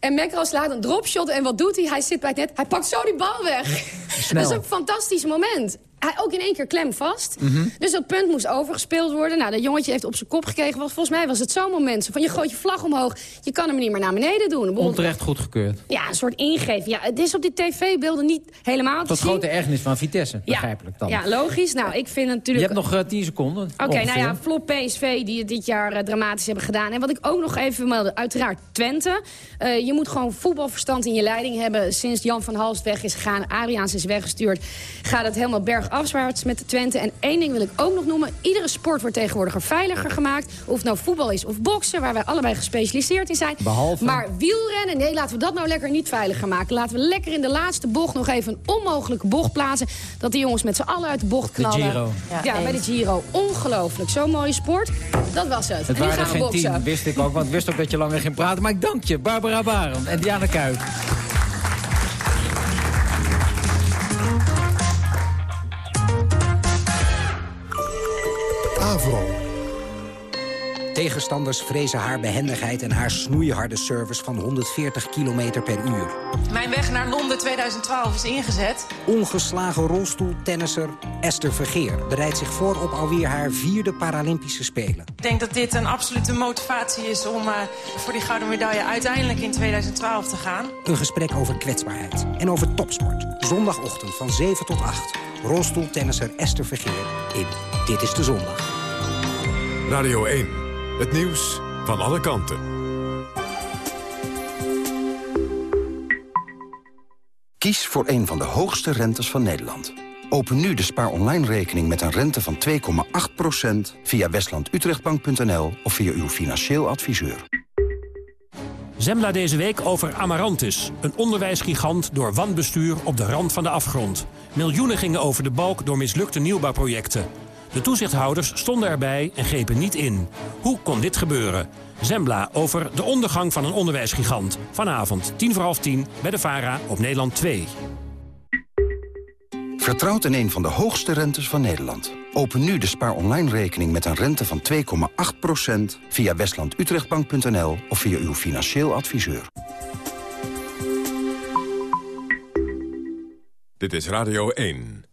En McEnroe slaat een dropshot en wat doet hij? Hij zit bij het net, hij pakt zo die bal weg. Snel. Dat is een fantastisch moment. Hij ook in één keer klem vast. Mhm. Dus dat punt moest overgespeeld worden. Nou, dat jongetje heeft op zijn kop gekregen. Want volgens mij was het zo'n moment. Zo Van je gooit je vlag omhoog. Je kan hem niet meer naar beneden doen. Bijvoorbeeld- Onterecht goedgekeurd. Ja, een soort ingeving. Ja, het is op die tv-beelden niet helemaal te Tot zien. grote ergernis van Vitesse, Ja. begrijpelijk dan. Ja, logisch. Nou, ik vind Je natuurlijk... hebt nog eh, 10 seconden. Oké, nou ja, flop PSV die het dit jaar eh, dramatisch hebben gedaan. En wat ik ook nog even wil melden, uiteraard Twente. Eh, je moet gewoon voetbalverstand in je leiding hebben. Sinds Jan van Halst weg is gegaan, Ariaans is weggestuurd... gaat het helemaal bergafwaarts met de Twente. En één ding wil ik ook nog noemen. Iedere sport wordt tegenwoordig veiliger gemaakt. Of het nou voetbal is of boksen, waar wij allebei gespecialiseerd in zijn. Behalve- Maar wielrennen, nee, laten we dat nou lekker niet veiliger maken. Laten we lekker in de laatste bocht nog even een onmogelijke bocht plaatsen. Dat die jongens met z'n allen uit de bocht De knallen. Giro. Ja, Ja, bij de. Giro. Ongelooflijk. Zo'n mooie sport. Dat was het. Het en nu waren gaan we geen boksen. tien, wist ik ook, want ik wist ook dat je langer ging praten. Maar ik dank je, Barbara Barend en Diana Kuijp. Tegenstanders vrezen haar behendigheid en haar snoeiharde service van 140 km per uur. Mijn weg naar Londen 2012 is ingezet. Ongeslagen rolstoeltennisser Esther Vergeer bereidt zich voor op alweer haar vierde Paralympische Spelen. Ik denk dat dit een absolute motivatie is om eh, voor die gouden medaille uiteindelijk in 2012 te gaan. Een gesprek over kwetsbaarheid en over topsport. Zondagochtend van 7 tot 8. Rolstoeltennisser Esther Vergeer in Dit is de Zondag. Radio 1. Het nieuws van alle kanten. Kies voor een van de hoogste rentes van Nederland. Open nu de spaar online rekening met een rente van 2,8% via westlandutrechtbank.nl of via uw financieel adviseur. Zembla deze week over Amarantis, een onderwijsgigant door wanbestuur op de rand van de afgrond. Miljoenen gingen over de balk door mislukte nieuwbouwprojecten. De toezichthouders stonden erbij en grepen niet in. Hoe kon dit gebeuren? Zembla over de ondergang van een onderwijsgigant. Vanavond, tien voor half tien, bij de VARA op Nederland 2. Vertrouwt in een van de hoogste rentes van Nederland. Open nu de spaar online rekening met een rente van 2,8% via westlandutrechtbank.nl of via uw financieel adviseur. Dit is Radio 1.